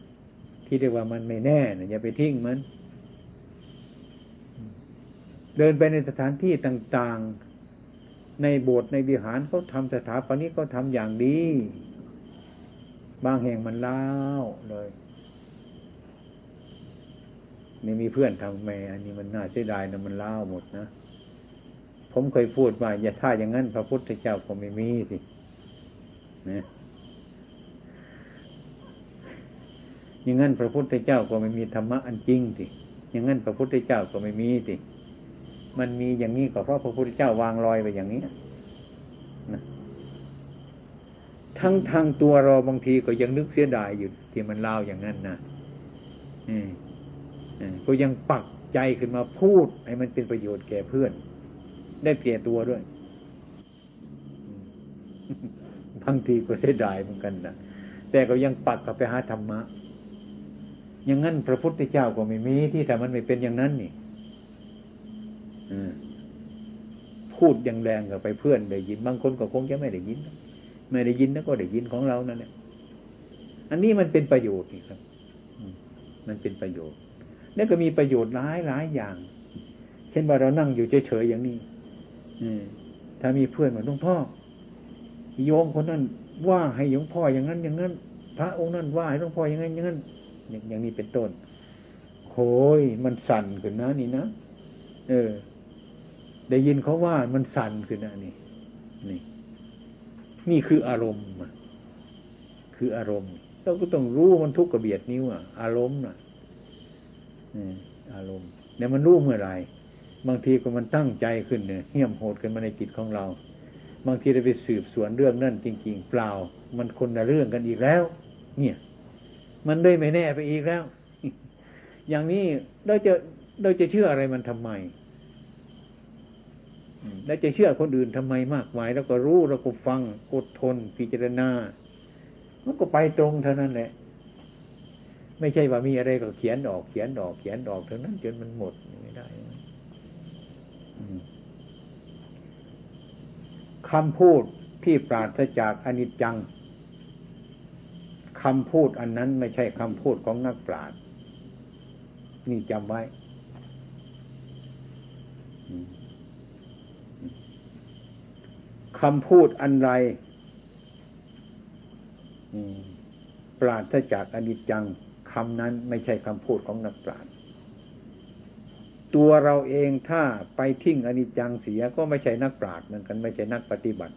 ที่เรียกว่ามันไม่แน่นะอย่าไปทิ้งมัน เดินไปในสถานที่ต่างๆ ในโบสถ์ในวิหารเขาทำสถาปนิกเขาทำอย่างดี บางแห่งมันเล่าเลย นี่มีเพื่อนทำแม่อันนี้มันน่าเสียดายนะมันเล่าหมดนะผมเคยพูดว่าอย่าท่าอย่างนั้นพระพุทธเจ้าก็ไม่มีสินะอย่างนั้นพระพุทธเจ้าก็ไม่มีธรรมะอันจริงสิอย่างนั้นพระพุทธเจ้าก็ไม่มีสิมันมีอย่างนี้ก็เพราะพระพุทธเจ้าวางรอยไปอย่างนี้นะทั้งทางตัวเราบางทีก็ยังนึกเสียดายอยู่ที่มันเล่าอย่างนั้นนะอืม ก็ยังปักใจขึ้นมาพูด ให้มันเป็นประโยชน์แก่เพื่อน ได้เปลี่ยนตัวด้วยบางทีก็เสียดายเหมือนกันนะแต่ก็ยังปักกับไปหาธรรมะอย่างนั้นพระพุทธเจ้าก็ไม่มีที่แต่มันไม่เป็นอย่างนั้นนี่พูดอย่างแรงกับไปเพื่อนได้ยิน บางคนก็คงจะไม่ได้ยิน ไม่ได้ยินแล้วก็ได้ยินของเรานั่นแหละอันนี้มันเป็นประโยชน์นี่ครับ มันเป็นประโยชน์ แล้วก็มีประโยชน์หลายหลายอย่าง เช่นว่าเรานั่งอยู่เฉยๆอย่างนี้ถ้ามีเพื่อนเหมือนหลวงพ่อ โยมคนนั้นว่าให้หลวงพ่ออย่างนั้น อย่างนั้น พระองค์นั้นว่าให้หลวงพ่ออย่างนั้นอย่างนั้นอย่างนี้เป็นต้นโหยมันสั่นขึ้นนะนี่นะเออ ได้ยินเขาว่ามันสั่นขึ้นนะนี่นี่ นี่คืออารมณ์คืออารมณ์เราก็ต้องรู้มันทุกข์กระเบียดนิ้วอะอารมณ์น่ะ อารมณ์เนี่ยมันรู้เมื่อไรบางทีก็มันตั้งใจขึ้นเนี่ยเหี้ยมโหดขึ้นมาในจิตของเรา บางทีเราไปสืบสวนเรื่องนั่นจริง ๆ เปล่า มันคนละเรื่องกันอีกแล้ว เนี่ย มันได้ไม่แน่ไปอีกแล้ว อย่างนี้เราจะเราจะเชื่ออะไรมันทำไมแล้วจะเชื่อคนอื่นทำไมมากมายแล้วก็รู้แล้วก็ฟังอดทนพิจารณามันก็ไปตรงเท่านั้นแหละ ไม่ใช่ว่ามีอะไรก็เขียนออกเขียนออกเขียนออกถึงนั้นจนมันหมดไม่ได้คำพูดที่ปราศจากอนิจจังคำพูดอันนั้นไม่ใช่คำพูดของนักปราชญ์นี่จำไว้ คำพูดอันไรปราศจากอนิจจัง คำนั้นไม่ใช่คำพูดของนักปราชญ์ตัวเราเองถ้าไปทิ้งอนิจจังเสียก็ไม่ใช่นักปราชญ์เหมือนกันไม่ใช่นักปฏิบัติ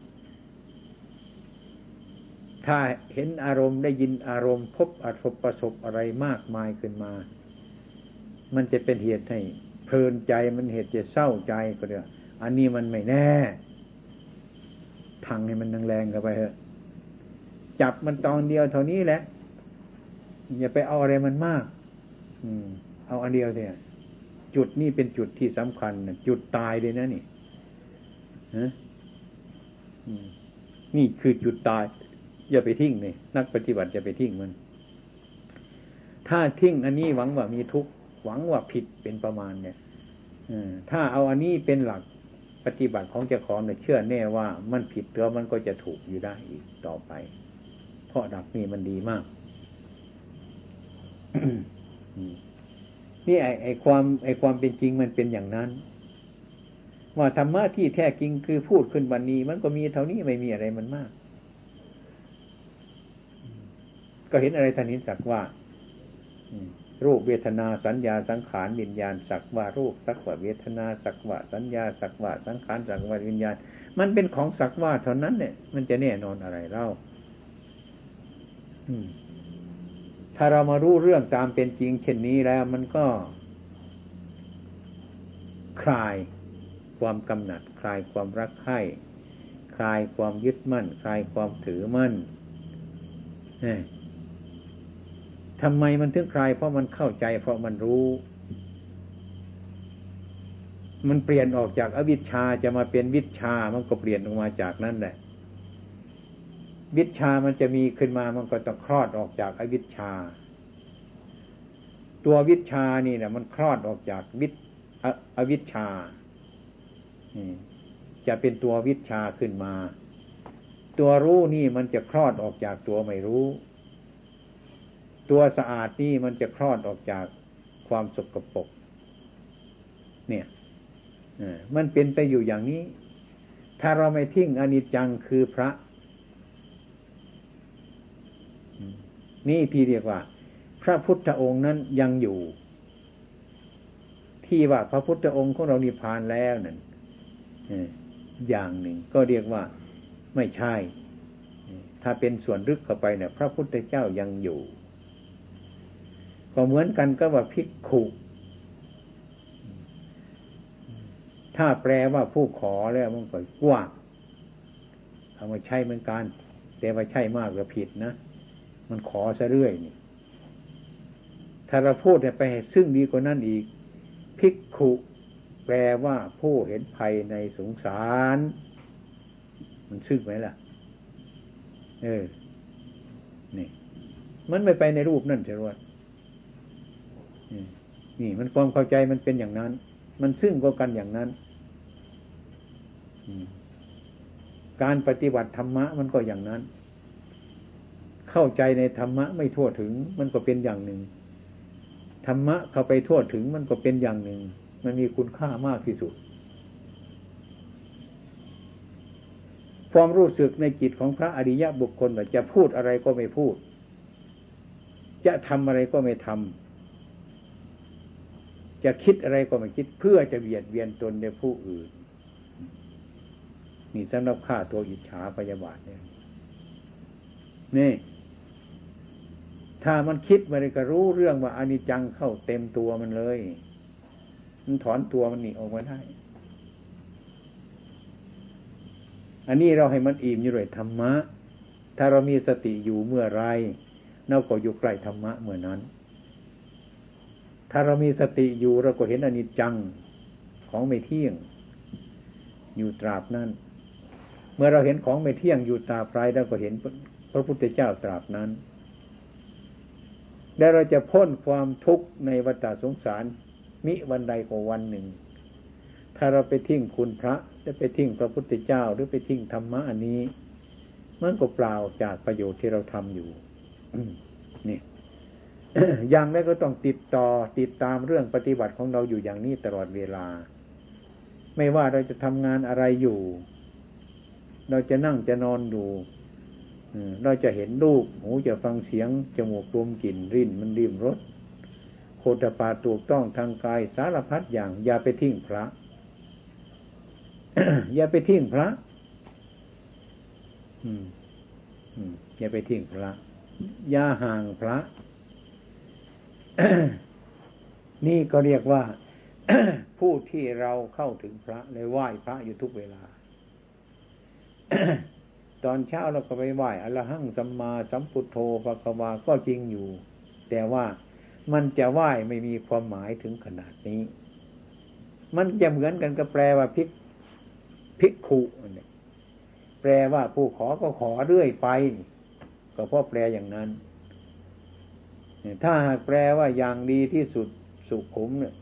ถ้าเห็นอารมณ์ได้ยินอารมณ์พบอัศประสบอะไรมากมายขึ้นมา มันจะเป็นเหตุให้เพลินใจมันเหตุจะเศร้าใจก็เดียวอันนี้มันไม่แน่ทางให้มันแรงๆกันไปเถอะจับมันตอนเดียวเท่านี้แหละ อย่าไปเอาอะไรมันมาก อืม เอาอันเดียวเนี่ย จุดนี้เป็นจุดที่สำคัญจุดตายเลยนะนี่ฮะนี่คือจุดตาย อย่าไปทิ้งเลยนักปฏิบัติอย่าไปทิ้งมัน ถ้าทิ้งอันนี้หวังว่ามีทุกข์หวังว่าผิดเป็นประมาณเนี่ยถ้าเอาอันนี้เป็นหลักปฏิบัติของเจ้าของเนี่ยเชื่อแน่ว่ามันผิดแล้วมันก็จะถูกอยู่ได้อีกต่อไป เพราะดักนี่มันดีมาก นี่ไอไอความไอความเป็นจริงมันเป็นอย่างนั้น ว่าธรรมะที่แท้จริงคือพูดขึ้นวันนี้ มันก็มีเท่านี้ไม่มีอะไรมันมาก ก็เห็นอะไรท่านนี้สักว่ารูปเวทนาสัญญาสังขารวิญญาณสักว่ารูปสักว่าเวทนาสักว่าสัญญาสักว่าสังขารสักว่าวิญญาณ มันเป็นของสักว่าเท่านั้นเนี่ย มันจะแน่นอนอะไรเล่า ถ้าเรามารู้เรื่องตามเป็นจริง เช่นนี้แล้ว มันก็ คลายความกำหนัด คลายความรักใคร่คลายความยึดมั่น คลายความถือมั่นทำไมมันถึงคลายเพราะมันเข้าใจ เพราะมันรู้ มันเปลี่ยนออกจากอวิชชาจะมาเป็นวิชามันก็เปลี่ยนออกมาจากนั่นแหละ วิชามันจะมีขึ้นมามันก็ต้องคลอดออกจากอวิชชา ตัววิชานี่นะมันคลอดออกจากวิอวิชชาจะเป็นตัววิชาขึ้นมา ตัวรู้นี่มันจะคลอดออกจากตัวไม่รู้ ตัวสะอาดนี่มันจะคลอดออกจากความสกปรกเนี่ยมันเป็นไปอยู่อย่างนี้ ถ้าเราไม่ทิ้งอนิจจังคือพระ นี่ที่เรียกว่า พระพุทธองค์นั้นยังอยู่ ที่ว่าพระพุทธองค์ของเรานิพพานแล้วนั่นอย่างหนึ่ง ก็เรียกว่าไม่ใช่ ถ้าเป็นส่วนลึกเข้าไปเนี่ยพระพุทธเจ้ายังอยู่ก็เหมือนกันก็ว่าพิกขุถ้าแปลว่าผู้ขอแล้วมันก็กว้างเอามาใช้เหมือนกัน แต่ว่าใช่มากก็ผิดนะ มันขอซะเรื่อยนี่ ถ้าเราพูดไปซึ่งดีกว่านั้นอีกพิกขุแปลว่าผู้เห็นภัยในสงสาร มันซึ่งไหมล่ะ เออ นี่ มันไม่ไปในรูปนั่นใช่ไหมนี่มันความเข้าใจมันเป็นอย่างนั้น มันซึ่งก็กันอย่างนั้น การปฏิบัติธรรมะมันก็อย่างนั้น เข้าใจในธรรมะไม่ทั่วถึง มันก็เป็นอย่างหนึ่งธรรมะเข้าไปทั่วถึงมันก็เป็นอย่างหนึ่ง มันมีคุณค่ามากที่สุด ความรู้สึกในจิตของพระอริยะบุคคลจะพูดอะไรก็ไม่พูด จะทำอะไรก็ไม่ทำจะคิดอะไรก็ไม่คิด เพื่อจะเบียดเบียนตนในผู้อื่นนี่สำหรับฆ่าตัวอิจฉาพยาบาทเนี่ยนี่ ถ้ามันคิดมาเลยก็รู้เรื่องว่าอนิจจังเข้าเต็มตัวมันเลย มันถอนตัวมันหนีออกมาได้ อันนี้เราให้มันอิ่มอยู่ด้วยธรรมะ ถ้าเรามีสติอยู่เมื่อไรเราก็อยู่ใกล้ธรรมะเมื่อนั้น ถ้าเรามีสติอยู่เราก็เห็นอนิจจังของไม่เที่ยง อยู่ตราบนั้น เมื่อเราเห็นของไม่เที่ยงอยู่ตราบไรเราก็เห็นพระพุทธเจ้าตราบนั้น แล้เราจะพ้นความทุกข์ในวัฏสงสาร มิวันใดก็วันหนึ่ง ถ้าเราไปทิ้งคุณพระจะไปทิ้งพระพุทธเจ้า หรือไปทิ้งธรรมะอันนี้มันก็เปล่าจากประโยชน์ที่เราทำอยู่นี่อย่างแรกก็ต้องติดต่อติดตามเรื่องปฏิบัติของเราอยู่อย่างนี้ตลอดเวลา ไม่ว่าเราจะทำงานอะไรอยู่ เราจะนั่งจะนอนอยู่ เราจะเห็นรูป หูจะฟังเสียง จมูกรวมกลิ่นริ้นมันริมรสโคตปาถูกต้องทางกายสารพัดอย่าง อย่าไปทิ้งพระ อย่าไปทิ้งพระ อืมอืมอย่าไปทิ้งพระ อย่าห่างพระ นี่ก็เรียกว่าผู้ที่เราเข้าถึงพระเลยไหว้พระอยู่ทุกเวลา ตอนเช้าเราก็ไปไหว้อรหังสัมมาสัมพุทโธปะกวาก็จริงอยู่ แต่ว่ามันจะไหว้ไม่มีความหมายถึงขนาดนี้ มันจะเหมือนกันกับแปลว่าพิกพิกขุแปลว่าผู้ขอก็ขอเรื่อยไป ก็เพราะแปลอย่างนั้น ถ้าหากแปลว่าอย่างดีที่สุดสุขุมเนี่ย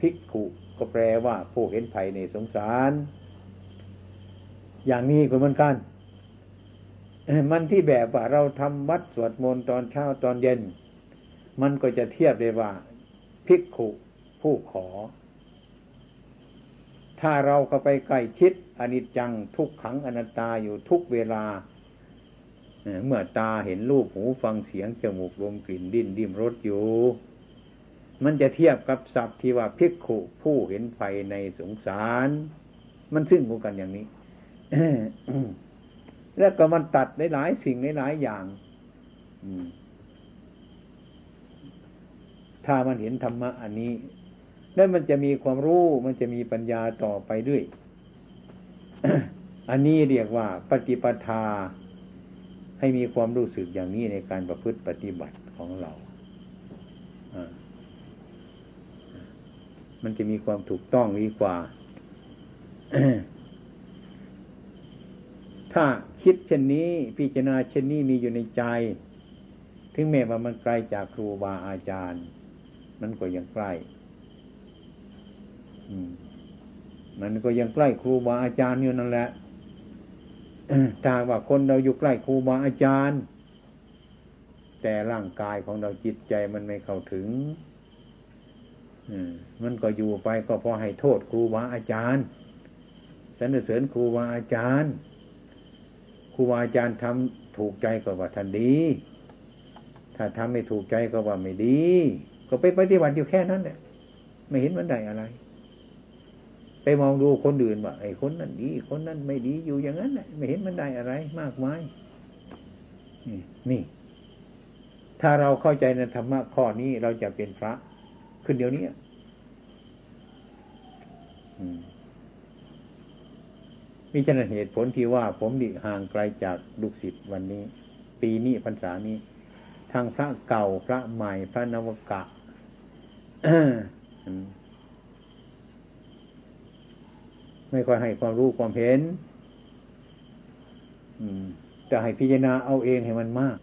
พิกขุก็แปลว่าผู้เห็นภัยในสงสาร อย่างนี้ก็เหมือนกัน มันที่แบบว่าเราทำวัดสวดมนต์ตอนเช้าตอนเย็น มันก็จะเทียบได้ว่าภิกขุผู้ขอ ถ้าเราเข้าไปใกล้ชิดอนิจจังทุกขังอนัตตาอยู่ทุกเวลาเมื่อตาเห็นรูปหูฟังเสียงจมูกลมกลิ่นดิ้นดิ้มรสอยู่ มันจะเทียบกับศัพท์ที่ว่าภิกขุผู้เห็นไฟในสงสาร มันซึ่งกันอย่างนี้ แล้วก็มันตัดได้หลายสิ่งได้หลายอย่างถ้ามันเห็นธรรมะอันนี้แล้วมันจะมีความรู้ มันจะมีปัญญาต่อไปด้วย อันนี้เรียกว่า ปฏิปทา ให้มีความรู้สึกอย่างนี้ในการประพฤติปฏิบัติของเรามันจะมีความถูกต้องดีกว่า ถ้าคิดเช่นนี้ พิจารณาเช่นนี้มีอยู่ในใจ ถึงแม้ว่ามันไกลจากครูบาอาจารย์ มันก็ยังใกล้มันก็ยังใกล้ครูบาอาจารย์อยู่นั่นแหละถ้าว่าคนเราอยู่ใกล้ครูบาอาจารย์ แต่ร่างกายของเราจิตใจมันไม่เข้าถึงมันก็อยู่ไปก็พอให้โทษครูบาอาจารย์สรรเสริญครูบาอาจารย์ ครูบาอาจารย์ทำถูกใจก็ว่าท่านดี ถ้าทำไม่ถูกใจก็ว่าไม่ดี ก็ไปปฏิบัติอยู่แค่นั้นแหละไม่เห็นมันได้อะไร ไปมองดูคนอื่นว่าไอ้คนนั้นดี คนนั้นไม่ดีอยู่อย่างนั้นแหละไม่เห็นมันได้อะไร มากมายนี่นี่ ถ้าเราเข้าใจในธรรมะข้อนี้เราจะเป็นพระ ขึ้นเดี๋ยวนี้อืม มิฉะนั้นเหตุผลที่ว่าผมดิห่างไกลจากลูกศิษย์วันนี้ ปีนี้พรรษานี้ ทางพระเก่าพระใหม่พระนวกะไม่ค่อยให้ความรู้ความเห็นจะให้พิจารณาเอาเองให้มันมาก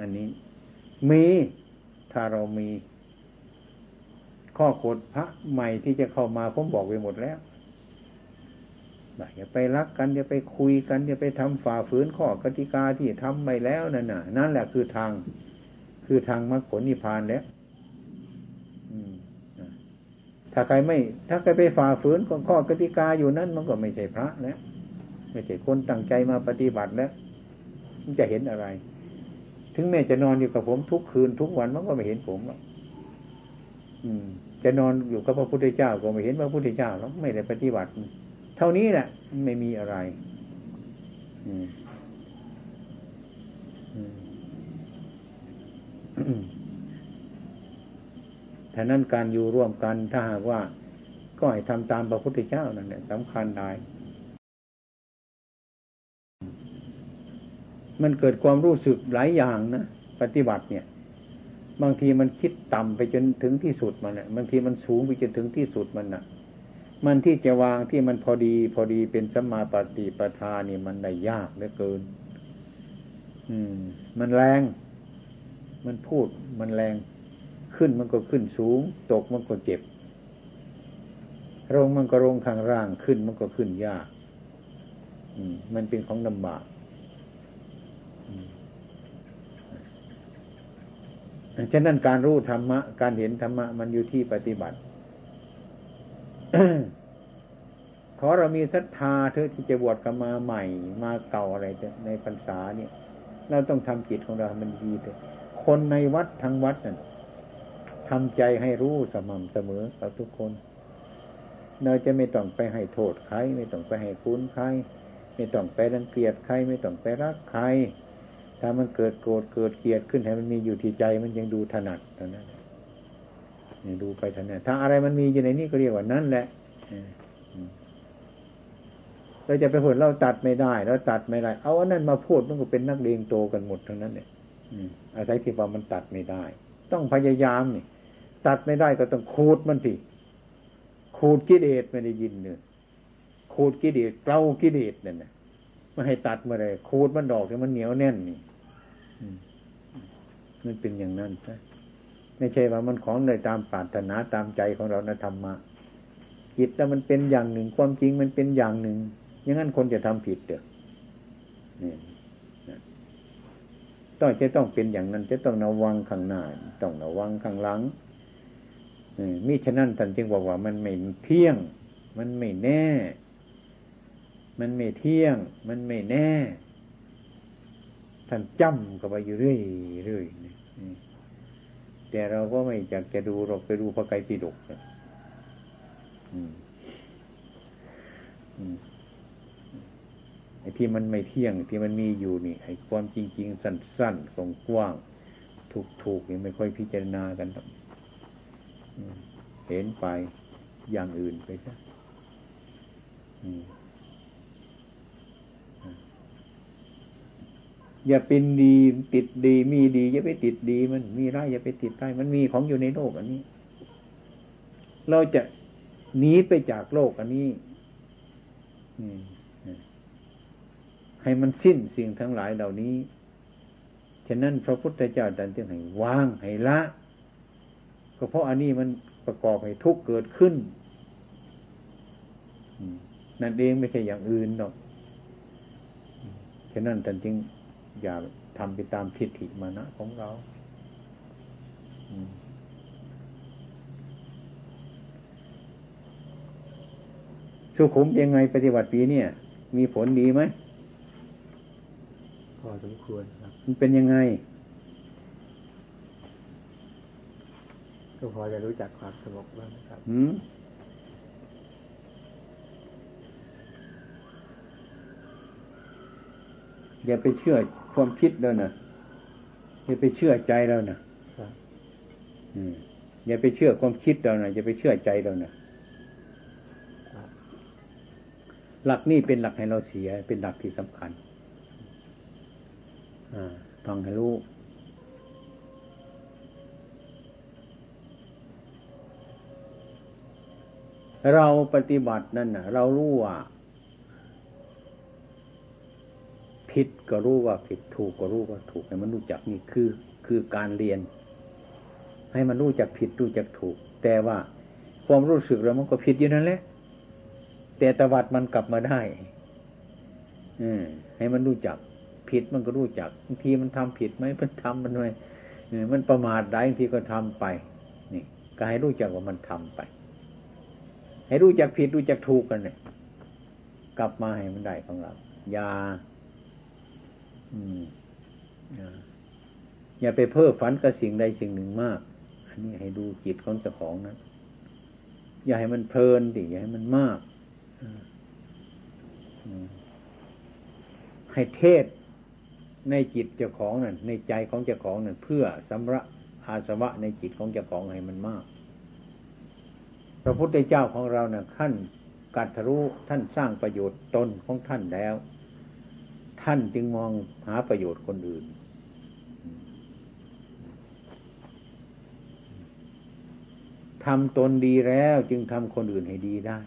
อันนี้ มีถ้าเรามี ข้อโคดพระใหม่ที่จะเข้ามาผมบอกไปหมดแล้ว อย่าไปรักกันอย่าไปคุยกันอย่าไปทำฝ่าฝืนข้อกติกาที่ทำไปแล้วนั่นน่ะ นั่นแหละคือทาง คือทางมรรคผลนิพพานแล้วถ้าใครไม่ ถ้าใครไปฝ่าฝืนข้อกติกาอยู่นั่นมันก็ไม่ใช่พระแล้วไม่ใช่คนตั้งใจมาปฏิบัติแล้วมันจะเห็นอะไร ถึงแม้จะนอนอยู่กับผมทุกคืนทุกวันมันก็ไม่เห็นผมหรอกจะนอนอยู่กับพระพุทธเจ้าก็ไม่เห็นพระพุทธเจ้าหรอกไม่ได้ปฏิบัติ เท่านี้แหละไม่มีอะไรท่านั้นการอยู่ร่วมกันถ้าหากว่า ก็ให้ทำตามพระพุทธเจ้านั่นแหละสำคัญได้มันเกิดความรู้สึกหลายอย่างนะปฏิบัติเนี่ย บางทีมันคิดต่ำไปจนถึงที่สุดมันนะบางทีมันสูงไปจนถึงที่สุดมันนะ่ะ มันที่จะวางที่มันพอดี พอดีเป็นสมาปฏิปทานี่มันได้ยากเหลือเกิน อืม มันแรง มันพูดมันแรง ขึ้นมันก็ขึ้นสูง ตกมันก็เจ็บลงมันก็ลงข้างล่างขึ้นมันก็ขึ้นยากมันเป็นของลำบากฉะนั้นการรู้ธรรมะ การเห็นธรรมะ มันอยู่ที่ปฏิบัติ ขอเรามีศรัทธาเธอที่จะบวชกันมาใหม่ มาเก่าอะไรในพรรษาเนี่ย เราต้องทำจิตของเรามันดีเถอะคนในวัดทั้งวัดนั่นทำใจให้รู้สม่ำเสมอกับทุกคน เราจะไม่ต้องไปให้โทษใคร ไม่ต้องไปให้คุณใคร ไม่ต้องไปรังเกียจใคร ไม่ต้องไปรักใคร ถ้ามันเกิดโกรธเกิดเกลียดขึ้นให้มันมีอยู่ที่ใจมันยังดูถนัดนนั้น ดูไปถนัดถ้าอะไรมันมีอยู่ในนี้ก็เรียกว่านั่นแหละเราจะไปพูดเราตัดไม่ได้เราตัดไม่ได้ เอาอันนั้นมาพูดมันก็เป็นนักเลงโตกันหมดทั้งนั้นเนี่ยอาศัยที่ว่ามันตัดไม่ได้ ต้องพยายามนี่ตัดไม่ได้ก็ต้องขูดมันสิขูดกิเลสไม่ได้ยินเนื้อขูดกิเลสเกลากิเลสนั่นนะไม่ให้ตัดเมาเลยขูดมันดอกให้มันเหนียวแน่นนี่มันเป็นอย่างนั้นใช่ ไม่ใช่ว่ามันของเลยตามปรารถนาตามใจของเรานะธรรมะจิตแล้วมันเป็นอย่างหนึ่งความจริงมันเป็นอย่างหนึ่งอย่างนั้นคนจะทำผิดเด้อนี่ต้องจะต้องเป็นอย่างนั้น จะต้องระวังข้างหน้า ต้องระวังข้างหลังมิฉะนั้นท่านจึงบอกว่ามันไม่เที่ยง มันไม่แน่ มันไม่เที่ยง มันไม่แน่ ท่านจำกับไปอยู่เรื่อยเรื่อย แต่เราก็ไม่อยากจะดูเราไปดูพระไกรปิฎกไอ้ที่มันไม่เที่ยงที่มันมีอยู่นี่ไอ้ความจริง ๆ สั้นๆกว้างถูกๆนี่ไม่ค่อยพิจารณากันหรอกเห็นไปอย่างอื่นไปซะอ อย่าเป็นดีติดดี มีดี อย่าไปติดดี มันมีร้ายอย่าไปติดร้ายมันมีของอยู่ในโลกอันนี้ เราจะหนีไปจากโลกอันนี้ให้มันสิ้นสิ่งทั้งหลายเหล่านี้ฉะนั้นพระพุทธเจ้าตรัสจึงให้วางให้ละก็เพราะอันนี้มันประกอบให้ทุกข์เกิดขึ้นนั่นเองไม่ใช่อย่างอื่นหรอกฉะนั้นท่านจึง อย่าทำไปตามทิฏฐิมานะของเราสุขุมยังไงปฏิบัติปีเนี่ย มีผลดีไหมพอสมควรครับ มันเป็นยังไง ก็พอจะรู้จักความสงบบ้างครับ อย่าไปเชื่อความคิดแล้วนะอย่าไปเชื่อใจเรานะอย่าไปเชื่อความคิดเรานะอย่าไปเชื่อใจเรานะหลักนี่เป็นหลักให้เราเสีย เป็นหลักที่สำคัญต้องให้รู้เราปฏิบัตินั่นนะเรารู้ว่า ผิดก็รู้ว่าผิดถูกก็รู้ว่าถูกให้มันรู้จักนี่คือคือการเรียน ให้มันรู้จักผิดรู้จักถูก แต่ว่าความรู้สึกเรามันก็ผิดอยู่นั่นแหละ แต่ตวัดมันกลับมาได้ อืมให้มันรู้จัก ผิดมันก็รู้จักบางทีมันทำผิดไหมมันทำมันไมมันประมาทได้บางทีก็ทำไป นี่ก็ให้รู้จักว่ามันทำไป ให้รู้จักผิดรู้จักถูกกันเนี่ยกลับมาให้มันได้ของเราอย่า อย่าไปเพ้อฝันกับสิ่งใดสิ่งหนึ่งมาก อันนี้ให้ดูจิตของเจ้าของนะ อย่าให้มันเพลินดิอย่าให้มันมากให้เทศในจิตเจ้าของนั่นในใจของเจ้าของนั่นเพื่อสำระอาสวะในจิตของเจ้าของให้มันมาก พระพุทธเจ้าของเราเนะ่ยขั้นกัตรู้ท่านสร้างประโยชน์ตนของท่านแล้ว ท่านจึงมองหาประโยชน์คนอื่น ทำตนดีแล้วจึงทำคนอื่นให้ดีได้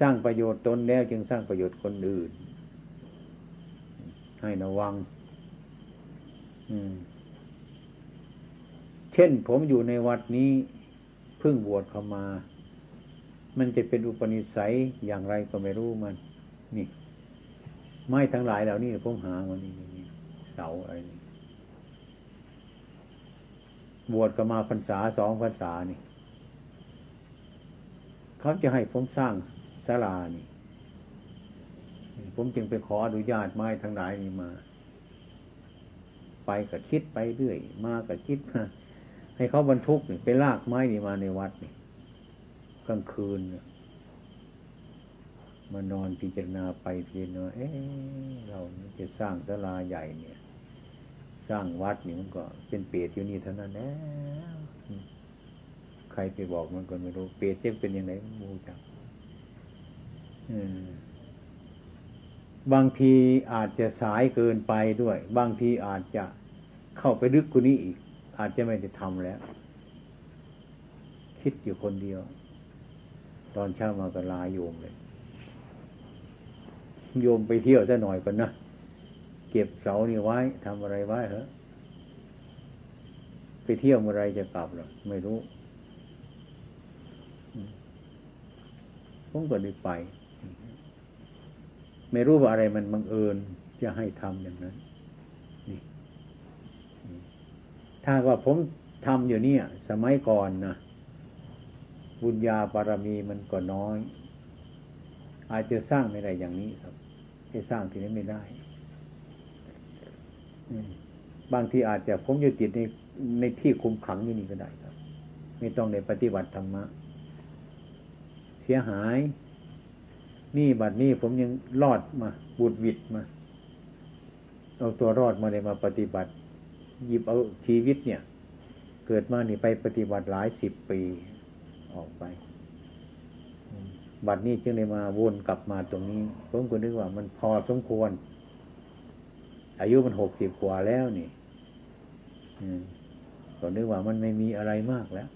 สร้างประโยชน์ตนแล้วจึงสร้างประโยชน์คนอื่น ให้ระวัง เช่นผมอยู่ในวัดนี้เพิ่งบวชเข้ามา มันจะเป็นอุปนิสัยอย่างไรก็ไม่รู้มัน นี่ ไม้ทั้งหลายเหล่านี้ผมหามันนี่เสาอะไรนี่บวชก็มาพรรษาสองพรรษานี่เขาจะให้ผมสร้างศาลานี่ ผมจึงไปขออนุญาตไม้ทั้งหลายนี่มา ไปก็คิดไปเรื่อย มาก็คิดให้เขาบรรทุกนี่ไปลากไม้นี่มาในวัดนี่กลางคืน มานอนพิจารณาไปพิจารณาเอ๊เราจะสร้างศาลาใหญ่เนี่ย สร้างวัดนี่มันก็เป็นเปรตอยู่นี่เท่านั้นแหละใครไปบอกมันก็ไม่รู้ เปรตเจะเป็นยังไงมูจักบางทีอาจจะสายเกินไปด้วย บางทีอาจจะเข้าไปลึกกว่านี้อีก อาจจะไม่ได้ทำแล้ว คิดอยู่คนเดียว ตอนเช้ามาก็ลาโยมเลย โยมไปเที่ยวซะหน่อยก่อนนะ เก็บเสานี่ไว้ทำอะไรไว้เหรอไปเที่ยวเมื่อไรจะกลับหรอไม่รู้ผมก็ได้ไป ไม่รู้ว่าอะไรมันบังเอิญจะให้ทำอย่างนั้นนี่ถ้าว่าผมทำอยู่เนี่ย สมัยก่อนนะบุญญาบารมีมันก็น้อย อาจจะสร้างไม่ได้อย่างนี้ครับ ให้สร้างที่นี้ไม่ได้บางทีอาจจะผมอยู่ติดในในที่คุมขังอยู่นี่ก็ได้ครับ ไม่ต้องในปฏิบัติธรรมะ เสียหาย นี่บัดนี้ผมยังรอดมาบุดวิดมา เอาตัวรอดมาเลยมาปฏิบัติ หยิบเอาชีวิตเนี่ย เกิดมานี่ไปปฏิบัติหลายสิบปีออกไป บัดนี้จึงได้มาวนกลับมาตรงนี้ผมก็นึกว่ามันพอสมควร อายุมันหกสิบกว่าแล้วนี่ก็นึกว่ามันไม่มีอะไรมากแล้ว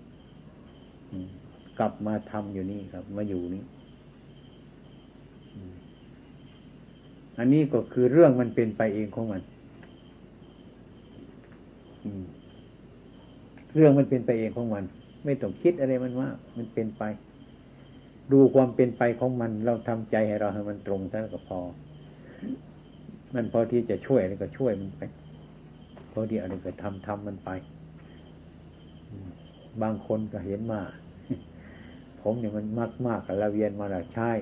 กลับมาทำอยู่นี่ครับ มาอยู่นี่อันนี้ก็คือเรื่องมันเป็นไปเองของมันเรื่องมันเป็นไปเองของมัน ไม่ต้องคิดอะไรมันมาก มันเป็นไป ดูความเป็นไปของมัน เราทำใจให้เราให้มันตรงซะก็พอ มันพอที่จะช่วยอะไรก็ช่วยมันไป พอที่อะไรก็ทำทำมันไป บางคนก็เห็นมา ผมเนี่ยมันมากมากกับละเวียนมาล้วใช่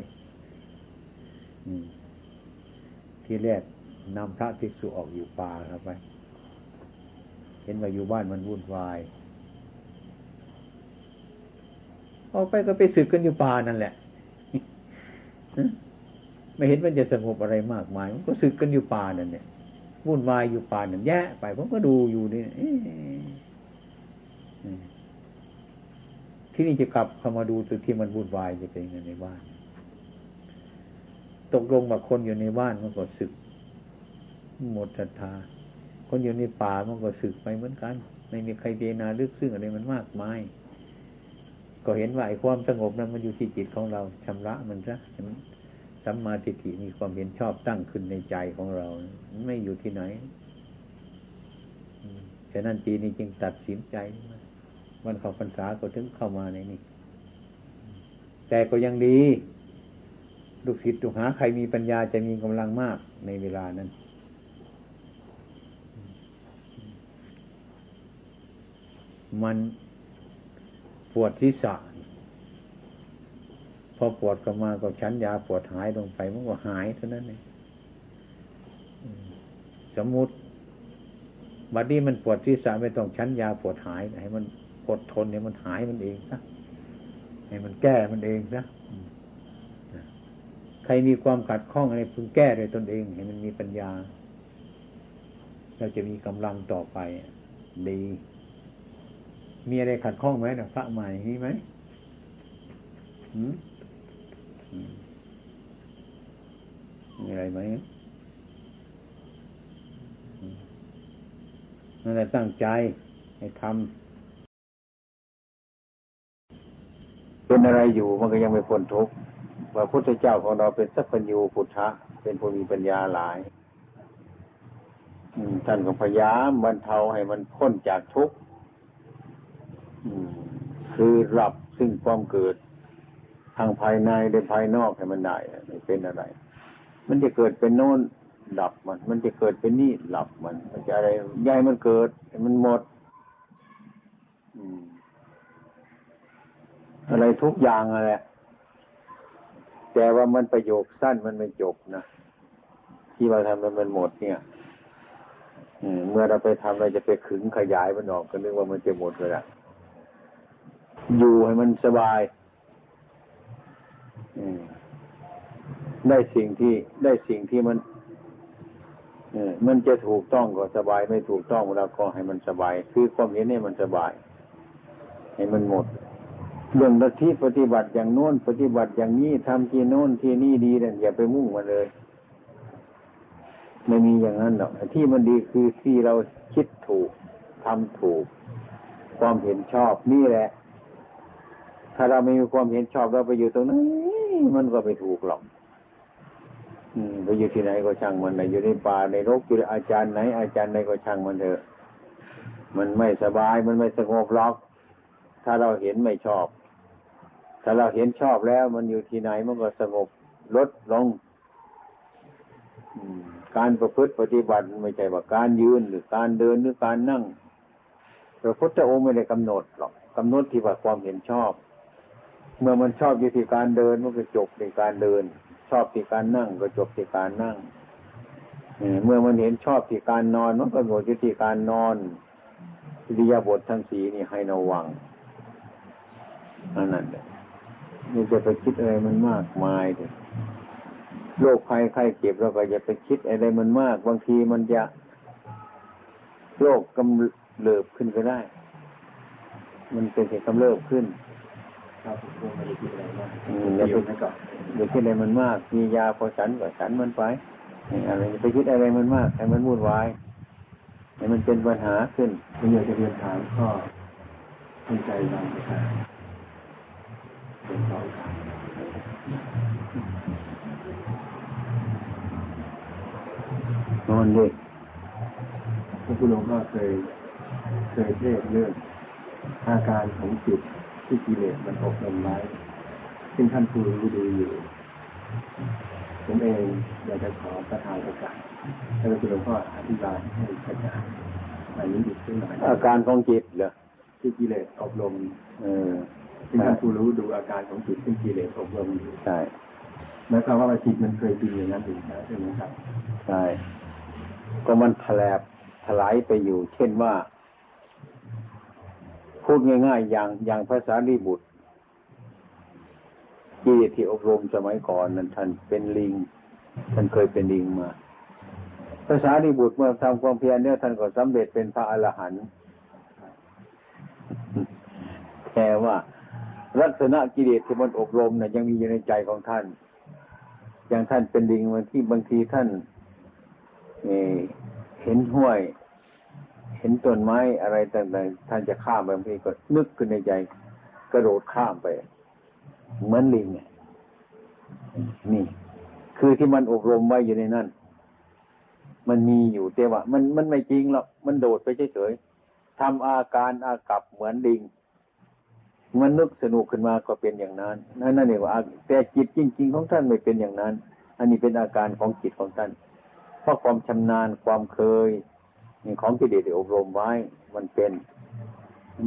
ที่แรกนำพระภิกษุออกอยู่ป่าครับไป เห็นว่าอยู่บ้านมันวุ่นวาย ออกไปก็ไปสึกกันอยู่ป่านั่นแหละไม่เห็นมันจะสงบอะไรมากมายมันก็สึกกันอยู่ป่านั่นเนี่ยวุ่นวายอยู่ป่านั่นแย่ไปผมก็ดูอยู่นี่ที่นี่จะกลับเข้ามาดูจุดที่มันวุ่นวายจะเป็นยังไงในบ้าน ตกลงว่าคนอยู่ในบ้านมันก็สึก หมดศรัทธาคนอยู่ในป่ามันก็สึกไปเหมือนกัน ไม่มีใครเจนาลึกซึ้งอะไรมันมากมาย ก็เห็นว่าไอ้ความสงบนั้นมันอยู่ที่จิตของเราชำระมันซะสัมมาทิฏฐิมีความเห็นชอบตั้งขึ้นในใจของเรา ไม่อยู่ที่ไหนฉะนั้นปีนี้จึงตัดสินใจวันเข้าพรรษาก็ถึงเข้ามาในนี้ แต่ก็ยังดี ลูกศิษย์ลูกหาใครมีปัญญาจะมีกำลังมากในเวลานั้นมัน ปวดที่สะพอปวดก็มาก็ชั้นยาปวดหายลงไปมันก็หายเท่านั้นเองสมมุติบัดนี้มันปวดที่สะไม่ต้องชั้นยาปวดหายให้มันอดทนเนี่ยมันหายมันเองนะให้มันแก้มันเองนะใครมีความขัดข้องอะไรพึงแก้โดยตนเอง ให้มันมีปัญญา เราจะมีกำลังต่อไปดี มีอะไรขัดข้องไหมนะพระใหม่มีไหมมีอะไรไหมนั่นแหละตั้งใจให้ทำเป็นอะไรอยู่มันก็ยังไม่พ้นทุกข์ว่าพุทธเจ้าของเราเป็นสัพพัญญูพุทธะ เป็นผู้มีปัญญาหลายท่านก็พยายามบรรเทาให้มันพ้นจากทุกข์ คือรับซึ่งความเกิดทางภายในในภายนอกให้มันได้ไม่เป็นอะไร มันจะเกิดเป็นโน้นดับมัน มันจะเกิดเป็นนี่หลับมัน มันจะอะไรใหญ่มันเกิดมันหมดอะไรทุกอย่างอะไรแต่ว่ามันประโยคสั้นมันไม่จบนะที่เราทำมันมันหมดเนี่ยเมื่อเราไปทำเราจะไปขึงขยายมันออกก็นึกว่ามันจะหมดเลยละ อยู่ให้มันสบายได้สิ่งที่ได้สิ่งที่มันมันจะถูกต้องก็สบายไม่ถูกต้องเราก็ให้มันสบาย คือความเห็นให้มันสบาย ให้มันหมด เรื่องลัทธิปฏิบัติอย่างโน้นปฏิบัติอย่างนี้ทำที่โน้นที่นี่ดีนี่ยอย่าไปมุ่งมาเลย ไม่มีอย่างนั้นหรอกที่มันดีคือที่เราคิดถูกทำถูก ความเห็นชอบนี่แหละ ถ้าเราไม่มีความเห็นชอบเราไปอยู่ตรงนั้นมันก็ไม่ถูกหรอกไปอยู่ที่ไหนก็ช่างมันนะอยู่ในป่าในรกอยู่อาจารย์ไหน อาจารย์ไหนก็ช่างมันเถอะ มันไม่สบายมันไม่สงบหรอก ถ้าเราเห็นไม่ชอบ ถ้าเราเห็นชอบแล้ว มันอยู่ที่ไหนมันก็สงบลดลงการประพฤติปฏิบัติไม่ใช่ว่าการยืนหรือการเดินหรือการนั่งพระพุทธองค์ไม่ได้กำหนดหรอกกำหนดที่ว่าความเห็นชอบ เมื่อมันชอบอยู่ที่การเดินมันก็จบในการเดิน ชอบที่การนั่งก็จบที่การนั่งเมื่อมันเห็นชอบที่การนอนมันก็หมดอยู่ที่การนอนอิริยาบถทั้งสีนี่ให้ระวังนั่นแหละนี่จะไปคิดอะไรมันมากมายเลยโรคภัยไข้เจ็บเราก็อย่าไปคิดอะไรมันมาก บางทีมันจะโรคกำเริบขึ้นก็ได้ มันเป็นเหตุกำเริบขึ้น อะไรมากอย่าไปอย่าคิดอะไรมันมาก มียาพอฉันก็ฉันมันไปอะไรไปคิดอะไรมันมากให้มันวุ่นวายให้มันเป็นปัญหาขึ้นผมอยากจะเรียนถามข้อเป็นใจบางประการนอนดิพระพุทธองค์ก็เคยเคยเทศเรื่องอาการของจิต ที่กิเลสมันอบรมไว้ซึ่งท่านผู้รู้ดีอยู่ ผมเองอยากจะขอประทานโอกาสให้พระพุทธองค์อธิบายให้กระจ่างอันนี้อีกสักหน่อยอาการของจิตเหรอที่กิเลสอบรมเออซึ่งท่านผู้รู้ดูอาการของจิตซึ่งกิเลสอบรมอยู่ใช่หมายความว่าจิตมันเคยเป็นอย่างนั้นอยู่แล้วใช่ไหมครับใช่ก็มันแถลบถลายไปอยู่ เช่นว่า พูดง่าย ๆ อย่างอย่างภาษาลีบุตรที่ที่อบรมสมัยก่อนนั้นท่านเป็นลิง ท่านเคยเป็นลิงมาภาษาลีบุตรเมื่อทำความเพียรเนี่ยท่านก็สำเร็จเป็นพระอรหันต์แค่ว่าลักษณะกิเลสที่มันอบรมเนี่ยยังมีอยู่ในใจของท่าน อย่างท่านเป็นดิงบางที่บางทีท่านเห็นห้วย เห็นต้นไม้อะไรต่างๆท่านจะข้ามบางทีก็นึกขึ้นในใจ กระโดดข้ามไป เหมือนลิงนี่ คือที่มันอบรมไว้อยู่ในนั้นมันมีอยู่แต่ว่า มันมันไม่จริงหรอกมันโดดไปเฉยๆทำอาการอากับเหมือนลิงมันนึกสนุกขึ้นมาก็เป็นอย่างนั้นนั่นนั่นเองว่าแต่จิตจริง ๆ ของท่านไม่เป็นอย่างนั้น อันนี้เป็นอาการของจิตของท่าน เพราะความชำนาญความเคย ของที่เด็กอบรมไว้ มันเป็น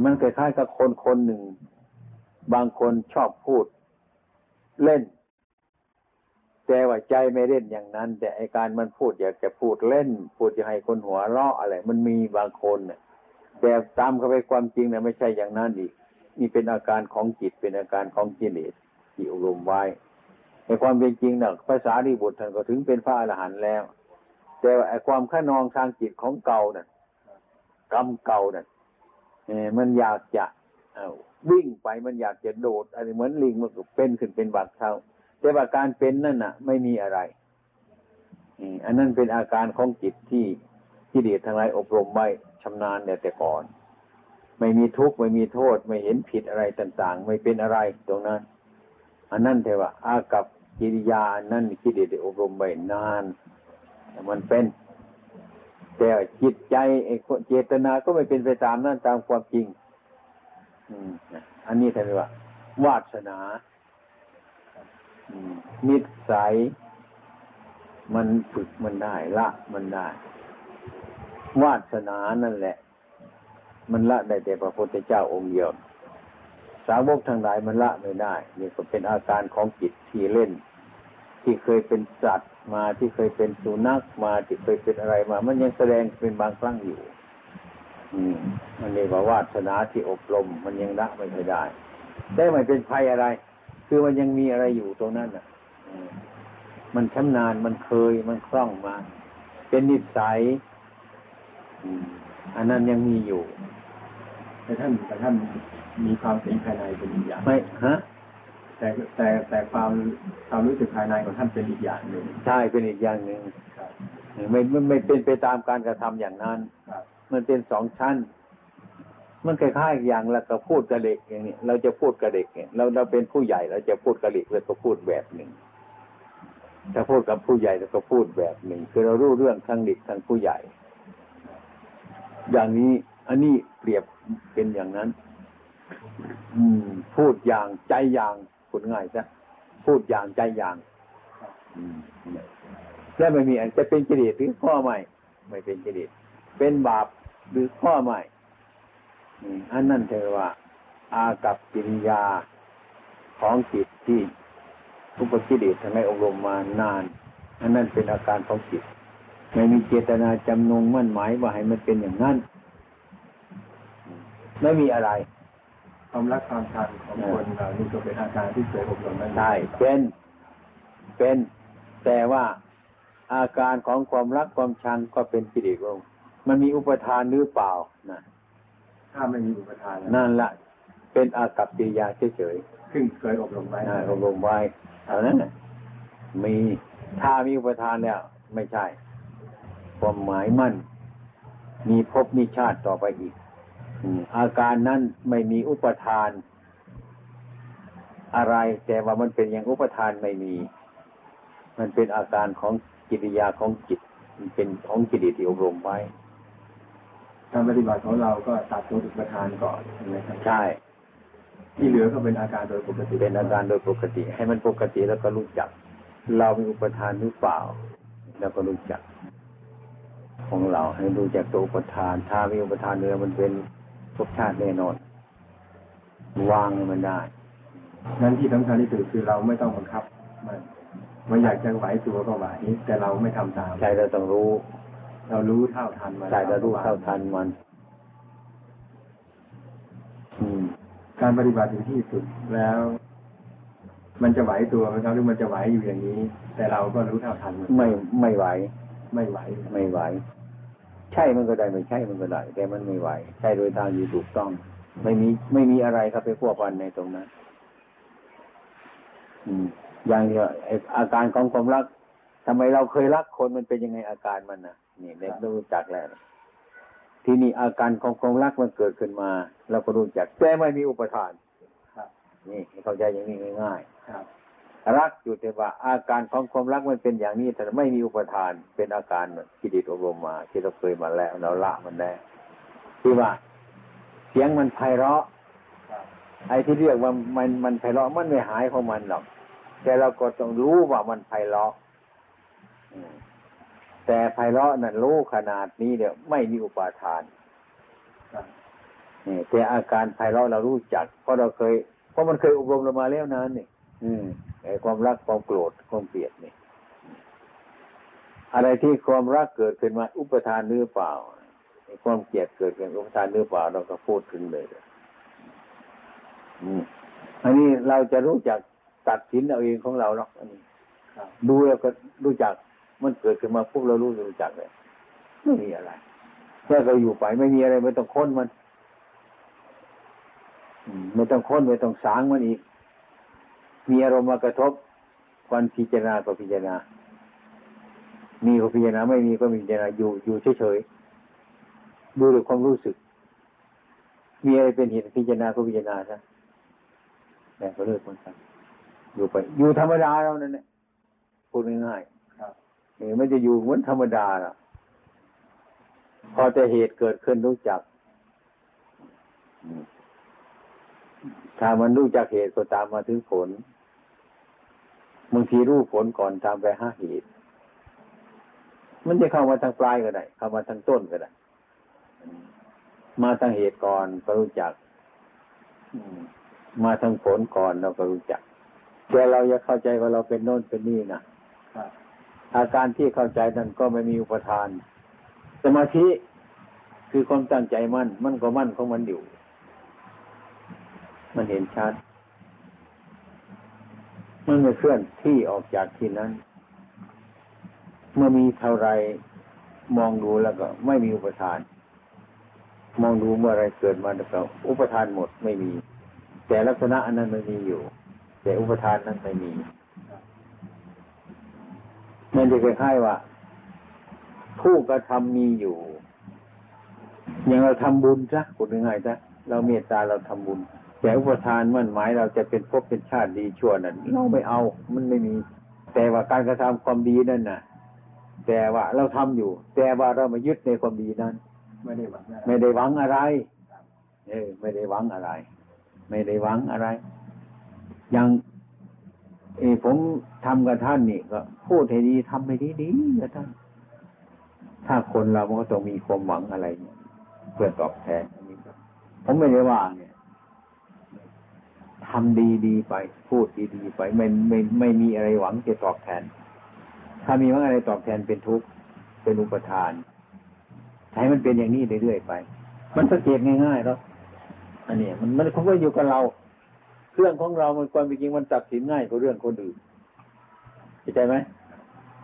มันคล้ายๆกับคนคนหนึ่ง บางคนชอบพูด เล่น แต่ว่าใจไม่เล่นอย่างนั้น แต่ไอการมันพูดอยากจะพูดเล่น พูดจะให้คนหัวเราะอะไร มันมีบางคนเนี่ยแต่ตามเข้าไปความจริงเนี่ยไม่ใช่อย่างนั้นอีกนี่เป็นอาการของจิตเป็นอาการของกิเลสที่อบรมไว้ในความเป็นจริงเนะภาษาดีบุตรท่านก็ถึงเป็นพระอรหันต์แล้ว แต่ไอ้ความข้านองทางจิตของเก่านั่นกรรมเก่านั่นมันอยากจะวิ่งไปมันอยากจะโดดอะไรเหมือนลิงมันก็เป็นขึ้นเป็นบักเท้าแต่ว่าการเป็นนั่นน่ะ ไม่มีอะไรอันนั้นเป็นอาการของจิตที่ที่เดียทั้งหลายอบรมไว้ชำนาญเนี่ยแต่ก่อน ไม่มีทุกข์ไม่มีโทษ ไม่เห็นผิดอะไรต่าง ๆ ไม่เป็นอะไรตรงนั้น อันนั้นเทว่าอากับกิริยานั้นคิดเดอบรมไปนาน มันเป็น แต่จิตใจเจตนาก็ไม่เป็นไปตามนั้นตามความจริง อืมอันนี้ท่านเรียกว่าวาสนานิสัย มันฝึกมันได้ ละมันได้ วาสนานั่นแหละ มันละได้แต่พระพุทธเจ้าองค์เดียว สาวกทั้งหลายมันละไม่ได้ นี่ก็เป็นอาการของจิตที่เล่น ที่เคยเป็นสัตว์มาที่เคยเป็นสุนัขมาที่เคยเป็นอะไรมา มันยังแสดงเป็นบางครั้งอยู่ อืมมันเรียกว่าวาสนาที่อบรม มันยังละไม่ได้ได้ไม่เป็นภัยอะไร คือมันยังมีอะไรอยู่ตรงนั้นอะมันชำนาญมันเคยมันคล่องมา เป็นนิสัยอันนั้นยังมีอยู่แต่ท่านแต่ท่านมีความเห็นภายในเป็นอีกอย่างไม่ฮะ แต่แต่แต่ความความรู้สึกภายในของท่านเป็นอีกอย่างหนึ่งใช่เป็นอีกอย่างหนึ่งไม่ไม่ไม่เป็นไปตามการกระทำอย่างนั้นมันเป็นสองชั้น มันคล้ายๆอย่างเราก็พูดกับเด็กอย่างนี้เราจะพูดกับเด็กเนี่ยเราเราเป็นผู้ใหญ่เราจะพูดกับเด็กเราก็พูดแบบหนึ่งถ้าพูดกับผู้ใหญ่เราก็พูดแบบหนึ่ง คือเรารู้เรื่องทั้งเด็กทั้งผู้ใหญ่ อย่างนี้อันนี้เปรียบเป็นอย่างนั้น อืม พูดอย่างใจอย่าง พูดง่ายซะพูดอย่างใจอย่างแล้วไม่มีอันจะเป็นกิเลสหรือข้อใหม่ ไม่เป็นกิเลสเป็นบาปหรือข้อใหม่อันนั้นเทว่า อากับกิริยาของจิตที่ทุกกิเลสทั้งในอบรมมานาน อันนั้นเป็นอาการของจิตไม่มีเจตนาจำนงมั่นหมายว่าให้มันเป็นอย่างนั้น ไม่มีอะไร ความรักความชังของคนเรานี่ก็เป็นอาการที่เคยอบรมมาใช่เป็น เป็น แต่ว่าอาการของความรักความชังก็เป็นกิเลสองมันมีอุปทานหรือเปล่านะถ้าไม่มีอุปทานนั่นละเป็นอากับกิริยาเฉยๆซึ่งเคยอบรมไว้อบรมไว้เท่านั้นมีถ้ามีอุปทานแล้ว ไม่ใช่ ความหมายมั่น มีภพมีชาติต่อไปอีก อาการนั้นไม่มีอุปทาน อะไร แต่ว่ามันเป็นอย่างอุปทานไม่มี มันเป็นอาการของกิริยาของจิต มันเป็นของจิตที่อบรมไว้การปฏิบัติของเราก็ตัดตัวอุปทานก่อนใช่ไหมครับใช่ที่เหลือก็เป็นอาการโดยปกติเป็นอาการโดยปกติ ให้มันปกติแล้วก็รู้จัก เรามีอุปทานหรือเปล่า แล้วก็รู้จัก ของเราให้รู้จักตัวอุปทาน ถ้ามีอุปทานเนื้อมันเป็น ภพชาติแน่นอน วางมันได้ นั้นที่สำคัญที่สุดคือเราไม่ต้องบังคับ มันมันอยากจะไหวตัวก็ไหวแต่เราไม่ทำตามใช่เราต้องรู้ เรารู้เท่าทันมันใช่เรารู้เท่าทันมัน อืม การปฏิบัติถึงที่สุดแล้ว มันจะไหวตัวไหมครับหรือมันจะไหวอยู่อย่างนี้ แต่เราก็รู้เท่าทันมันไม่ไม่ไหว ไม่ไหว ไม่ไหว ใช่มันก็ได้ไม่ใช่มันก็ได้แต่มันไม่ไหว ใช่โดยทางที่ถูกต้อง ไม่มีไม่มีอะไรครับไปพวกวันในตรงนั้น อืม อย่างเดียวอาการของความรักทำไมเราเคยรักคนมันเป็นยังไงอาการมันนะนี่เด็กรู้จักแล้วทีนี้อาการของความรักมันเกิดขึ้นมาเราก็รู้จักแต่ไม่มีอุปทานนี่เข้าใจอย่างนี้ง่ายๆค รักอยู่แต่ว่าอาการของความรักมันเป็นอย่างนี้แต่ไม่มีอุปทานเป็นอาการกิเลสอบรมมาที่เราเคยมาแล้วเราละมันแล้วคือว่า เสียงมันไพเราะไอ้ที่เรียกว่ามันมันไพเราะมันไม่หายของมันหรอก แต่เราก็ต้องรู้ว่ามันไพเราะแต่ไพเราะนั่นรู้ขนาดนี้เดี๋ยวไม่มีอุปทานนี่แต่อาการไพเราะเรารู้จัก เพราะเราเคย เพราะมันเคยอบรมเรามาแล้วนานนี่ อืมไอ้ความรักความโกรธความเกลียดนี่ อะไรที่ความรักเกิดขึ้นมา อุปทานหรือเปล่าความเกลียดเกิดขึ้นอุปทานหรือเปล่าเราก็พูดถึงเลยอืมอันนี้เราจะรู้จักตัดสินเอาเองของเราเนาะอันนี้ดูแล้วก็รู้จักมันเกิดขึ้นมาพวกเรารู้รู้จักเลยไม่มีอะไรแค่เราอยู่ไปไม่มีอะไรไม่ต้องค้นมัน ไม่ต้องค้นไม่ต้องสางมันอีก มีอารมณ์มากระทบวันพิจารณาก็พิจารณา มีก็พิจารณาไม่มีก็พิจารณาอยู่อยู่เฉยๆดูด้วยความรู้สึก มีอะไรเป็นเหตุพิจารณาก็พิจารณาซะแต่ก็เลิกมันซะอยู่ไป อยู่ธรรมดาเรานั่นแหละพูดง่ายๆครับเออไม่จะอยู่เหมือนธรรมดาหรอกพอจะเหตุเกิดขึ้นรู้จักถ้ามันรู้จากเหตุก็ตามมาถึงผล บางทีรู้ผลก่อนตามไปหาเหตุ มันจะเข้ามาทางปลายก็ได้ เข้ามาทางต้นก็ได้ มาทางเหตุก่อนก็รู้จัก มาทางผลก่อนเราก็รู้จักแต่เราจะเข้าใจว่าเราเป็นโน่นเป็นนี่นะอาการที่เข้าใจนั้นก็ไม่มีอุปทาน สมาธิคือความตั้งใจมั่น มันก็มั่นของมันอยู่ มันเห็นชัด มันไม่เคลื่อนที่ออกจากที่นั้น เมื่อมีเท่าไรมองดูแล้วก็ ไม่มีอุปทาน มองดูเมื่อไรเกิดมาแล้วก็อุปทานหมดไม่มี แต่ลักษณะอันนั้นไม่มีอยู่ แต่อุปทานนั้นไม่มีมันจะคล้ายๆว่า ผู้กระทำมีอยู่ อย่างเราทำบุญซะพูดง่ายๆซะเราเมตตาเราทำบุญ แต่อุปทานมั่นหมายเราจะเป็นภพเป็นชาติดีชั่วนั้นเราไม่เอามันไม่มี แต่ว่าการกระทำความดีนั่นน่ะ แต่ว่าเราทำอยู่ แต่ว่าเราไม่ยึดในความดีนั้น ไม่ได้หวังไม่ได้หวังอะไร เออไม่ได้หวังอะไร ไม่ได้หวังอะไรอย่างเอผมทำกับท่านนี่ก็พูดให้ดีทำให้ดีดีกับท่านถ้าคนเรามันก็ต้องมีความหวังอะไรเนี่ยเพื่อตอบแทนอันนี้ผมไม่ได้ว่าเนี่ย ทำดีดีไป พูดดีดีไปไม่ไม่ไม่มีอะไรหวังจะตอบแทน ถ้ามีวังอะไรตอบแทนเป็นทุกข์เป็นอุปทานให้มันเป็นอย่างนี้เรื่อยๆไป มันสังเกตง่ายๆแล้วอันนี้มันมันคงก็อยู่กับเรา เรื่องของเรามันความจริงมันตัดสินง่ายกว่าเรื่องคนอื่นเข้าใจไหม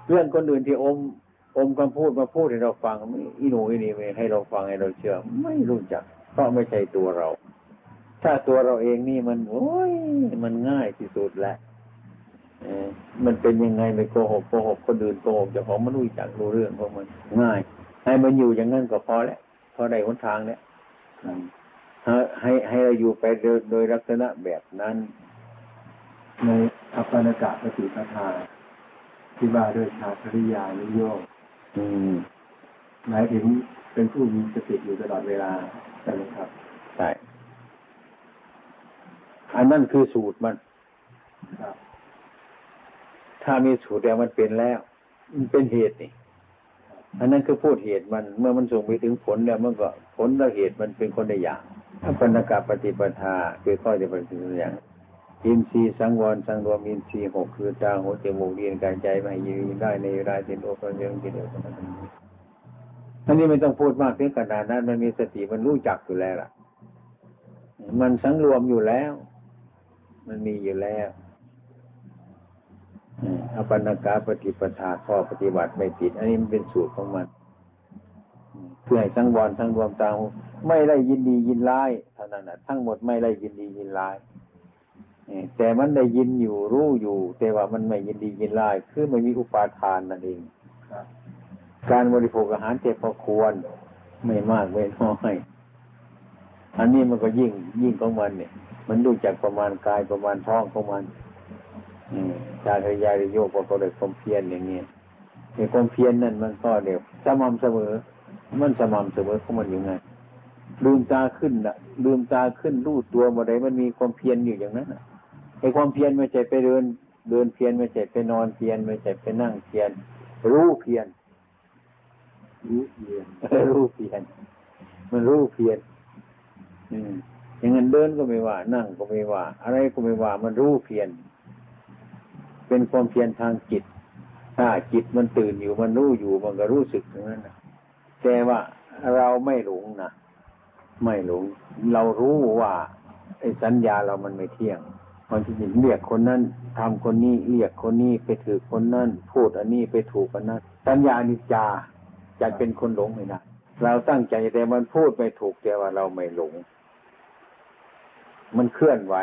เรื่องคนอื่นที่อม อมคำพูดมาพูดให้เราฟังอีหนูอีนี่ไม่ให้เราฟังให้เราเชื่อ ไม่รู้จักเพราะไม่ใช่ตัวเรา ถ้าตัวเราเองนี่มัน โอ้ย มันง่ายที่สุดแหละมันเป็นยังไงไม่โกหกโกหกคนอื่นโกหกจะของมันรู้จักรู้เรื่องของมัน ง่าย ให้มันอยู่อย่างนั้นก็พอแล้วพอได้หนทางแล้วให้ให้เราอยู่ไปโดยลักษณะแบบนั้น ในอัปปนากะปฏิปทาที่ว่าด้วยชาตริยานิโยมหมายถึงเป็นผู้มีสติอยู่ตลอดเวลาใช่ไหมครับใช่ อันนั้นคือสูตรมัน ถ้ามีสูตรแล้วมันเป็นแล้ว มันเป็นเหตุนี่ อันนั้นคือพูดเหตุมัน เมื่อมันส่งไปถึงผลแล้วมันก็ผลและเหตุมันเป็นคนในอย่างอัปนกาปฏิปทาคือข้อจะเป็นอย่างอินทรีย์สังวรสังรวมอินทรีย์หกคือตาหูจมูกเรียนกายใจไม่ยืนได้ในเวลาเ็นโอปัญญ์กิเลสอันนี้ไม่ต้องพูดมากเพียงขนาดนั้น มันมีสติมันรู้จักอยู่แล้วล่ะ มันสังรวมอยู่แล้ว มันมีอยู่แล้วอปันกาปฏิปทาข้อปฏิบัติไม่ผิด อันนี้มันเป็นสูตรของมันเพื่อให้สังวรทั้งรวมตาไม่ได้ยินดียินร้ายเท่านั้นนะทั้งหมดไม่ได้ยินดียินร้ายแต่มันได้ยินอยู่รู้อยู่ แต่ว่ามันไม่ยินดียินร้ายคือไม่มีอุปาทานนั่นเองการบริโภคอาหารเจ็บพอควร ไม่มากไม่น้อย อันนี้มันก็ยิ่งยิ่งของมันเนี่ย มันดูจากประมาณกายประมาณท้องของมันชาติยายโยกก็เลยความเพียรอย่างนี้ในความเพียรนั่นมันก็เดี๋ยวสม่ำเสมอ มันสม่ำเสมอของมันอยู่ไงลืมตาขึ้นน่ะ ลืมตาขึ้นรู้ตัวเมื่อใดมันมีความเพียรอยู่อย่างนั้นไอ้ความเพียรไม่ใช่ไปเดิน เดินเพียรไม่ใช่ไปนอนเพียรไม่ใช่ไปนั่งเพียรรู้เพียรรู้เพียรรู้เพียรมันรู้เพียร อย่างนั้นเดินก็ไม่ว่า นั่งก็ไม่ว่า อะไรก็ไม่ว่า มันรู้เพียรเป็นความเพียรทางจิต ถ้าจิตมันตื่นอยู่มันรู้อยู่มันก็รู้สึกอย่างนั้นนะแต่ว่าเราไม่หลงนะไม่หลง เรารู้ว่าไอ้สัญญาเรามันไม่เที่ยงบางทีเรียกคนนั้นทำคนนี้เรียกคนนี้ไปถือคนนั้นพูดอันนี้ไปถูกคนนั้นสัญญานิจาจะเป็นคนหลงไม่ได้เราตั้งใจแต่มันพูดไม่ถูกแต่ว่าเราไม่หลง มันเคลื่อนไหว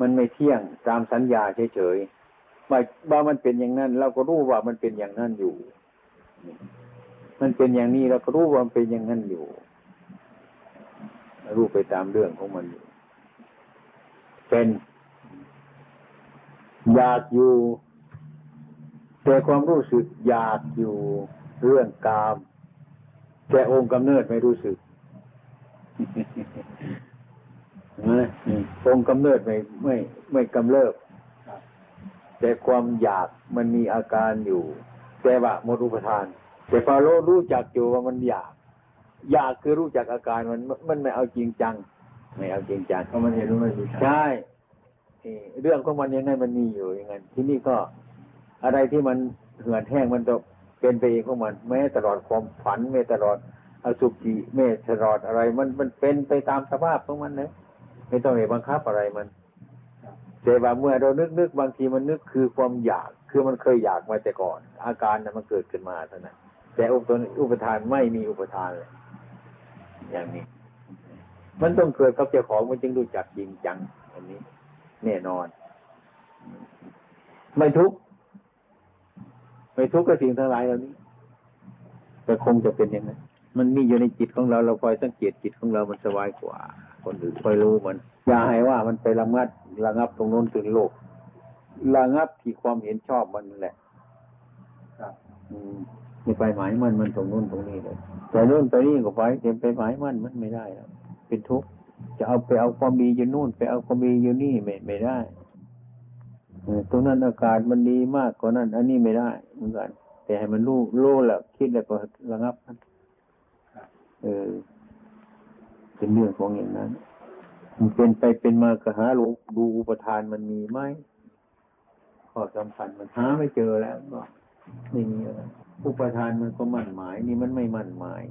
มันไม่เที่ยงตามสัญญาเฉยๆว่าว่ามันเป็นอย่างนั้น เราก็รู้ว่ามันเป็นอย่างนั้นอยู่ มันเป็นอย่างนี้เราก็รู้ว่ามันเป็นอย่างนั้นอยู่ รู้ไปตามเรื่องของมันอยู่ เป็นอยากอยู่ แต่ความรู้สึกอยากอยู่เรื่องกาม แต่องค์กำเนิดไม่รู้สึก องค์กำเนิดไม่ไม่ไม่กำเริบครับแต่ความอยากมันมีอาการอยู่ แต่ว่าหมดอุปทาน แต่พอเรารู้จักอยู่ว่ามันอยาก อยากคือรู้จักอาการมันมันไม่เอาจริงจัง ไม่เอาจริงจังเพราะมันเห็นว่ามันมีใช่เอ่อเรื่องของมันยังไงมันมีอยู่อย่างนั้นที่นี่ก็อะไรที่มันเหือดแห้งมันจะเป็นไปเองของมันแม้ตลอดความฝันแม้ตลอดอสุจิแม้ตลอดอะไร มันมันเป็นไปตามสภาพของมันนะ ไม่ต้องไปบังคับอะไรมันครับแต่ว่าเมื่อเรานึกนึกบางทีมันนึกคือความอยาก คือมันเคยอยากมาแต่ก่อน อาการนั้นมันเกิดขึ้นมาเท่านั้นแต่อุปอุปทานไม่มีอุปทานเลยอย่างนี้ มันต้องเกิดกับเจ้าของมันจึงรู้จักจริงจังอันนี้ แน่นอน ไม่ทุกข์ไม่ทุกข์กับสิ่งทั้งหลายเหล่านี้แต่คงจะเป็นอย่างนั้นมันมีอยู่ในจิตของเราเราคอยสังเกตจิตของเรามันสบายกว่า คนอื่นคอยรู้มันอย่าให้ว่ามันไประงัดระงับตรงโน้นถึงโลกระงับที่ความเห็นชอบมันนั่นแหละ ครับ อืมไม่ไปหมายมันมันตรงนู้นตรงนี้เลยแต่นู้นไปนี่ก็ไปแต่ไปหมายมันมันไม่ได้แล้วเป็นทุกข์จะเอาไปเอาความดีอยู่นู่น ไปเอาความดีอยู่นี่ไม่ไม่ได้เออตรงนั้นอากาศมันดีมากกว่านั้น อันนี้ไม่ได้เหมือนกันแต่ให้มันรู้รู้แล้วคิดแล้วก็ระงับมันครับเออ เป็นเรื่องของอย่างนั้น มันเป็นไปเป็นมากระหาลูดูอุปทานมันมีไหมข้อสำคัญมันหาไม่เจอแล้วก็ไม่มีแล้วอุปทานมันก็มั่นหมาย นี่มันไม่มั่นหมาย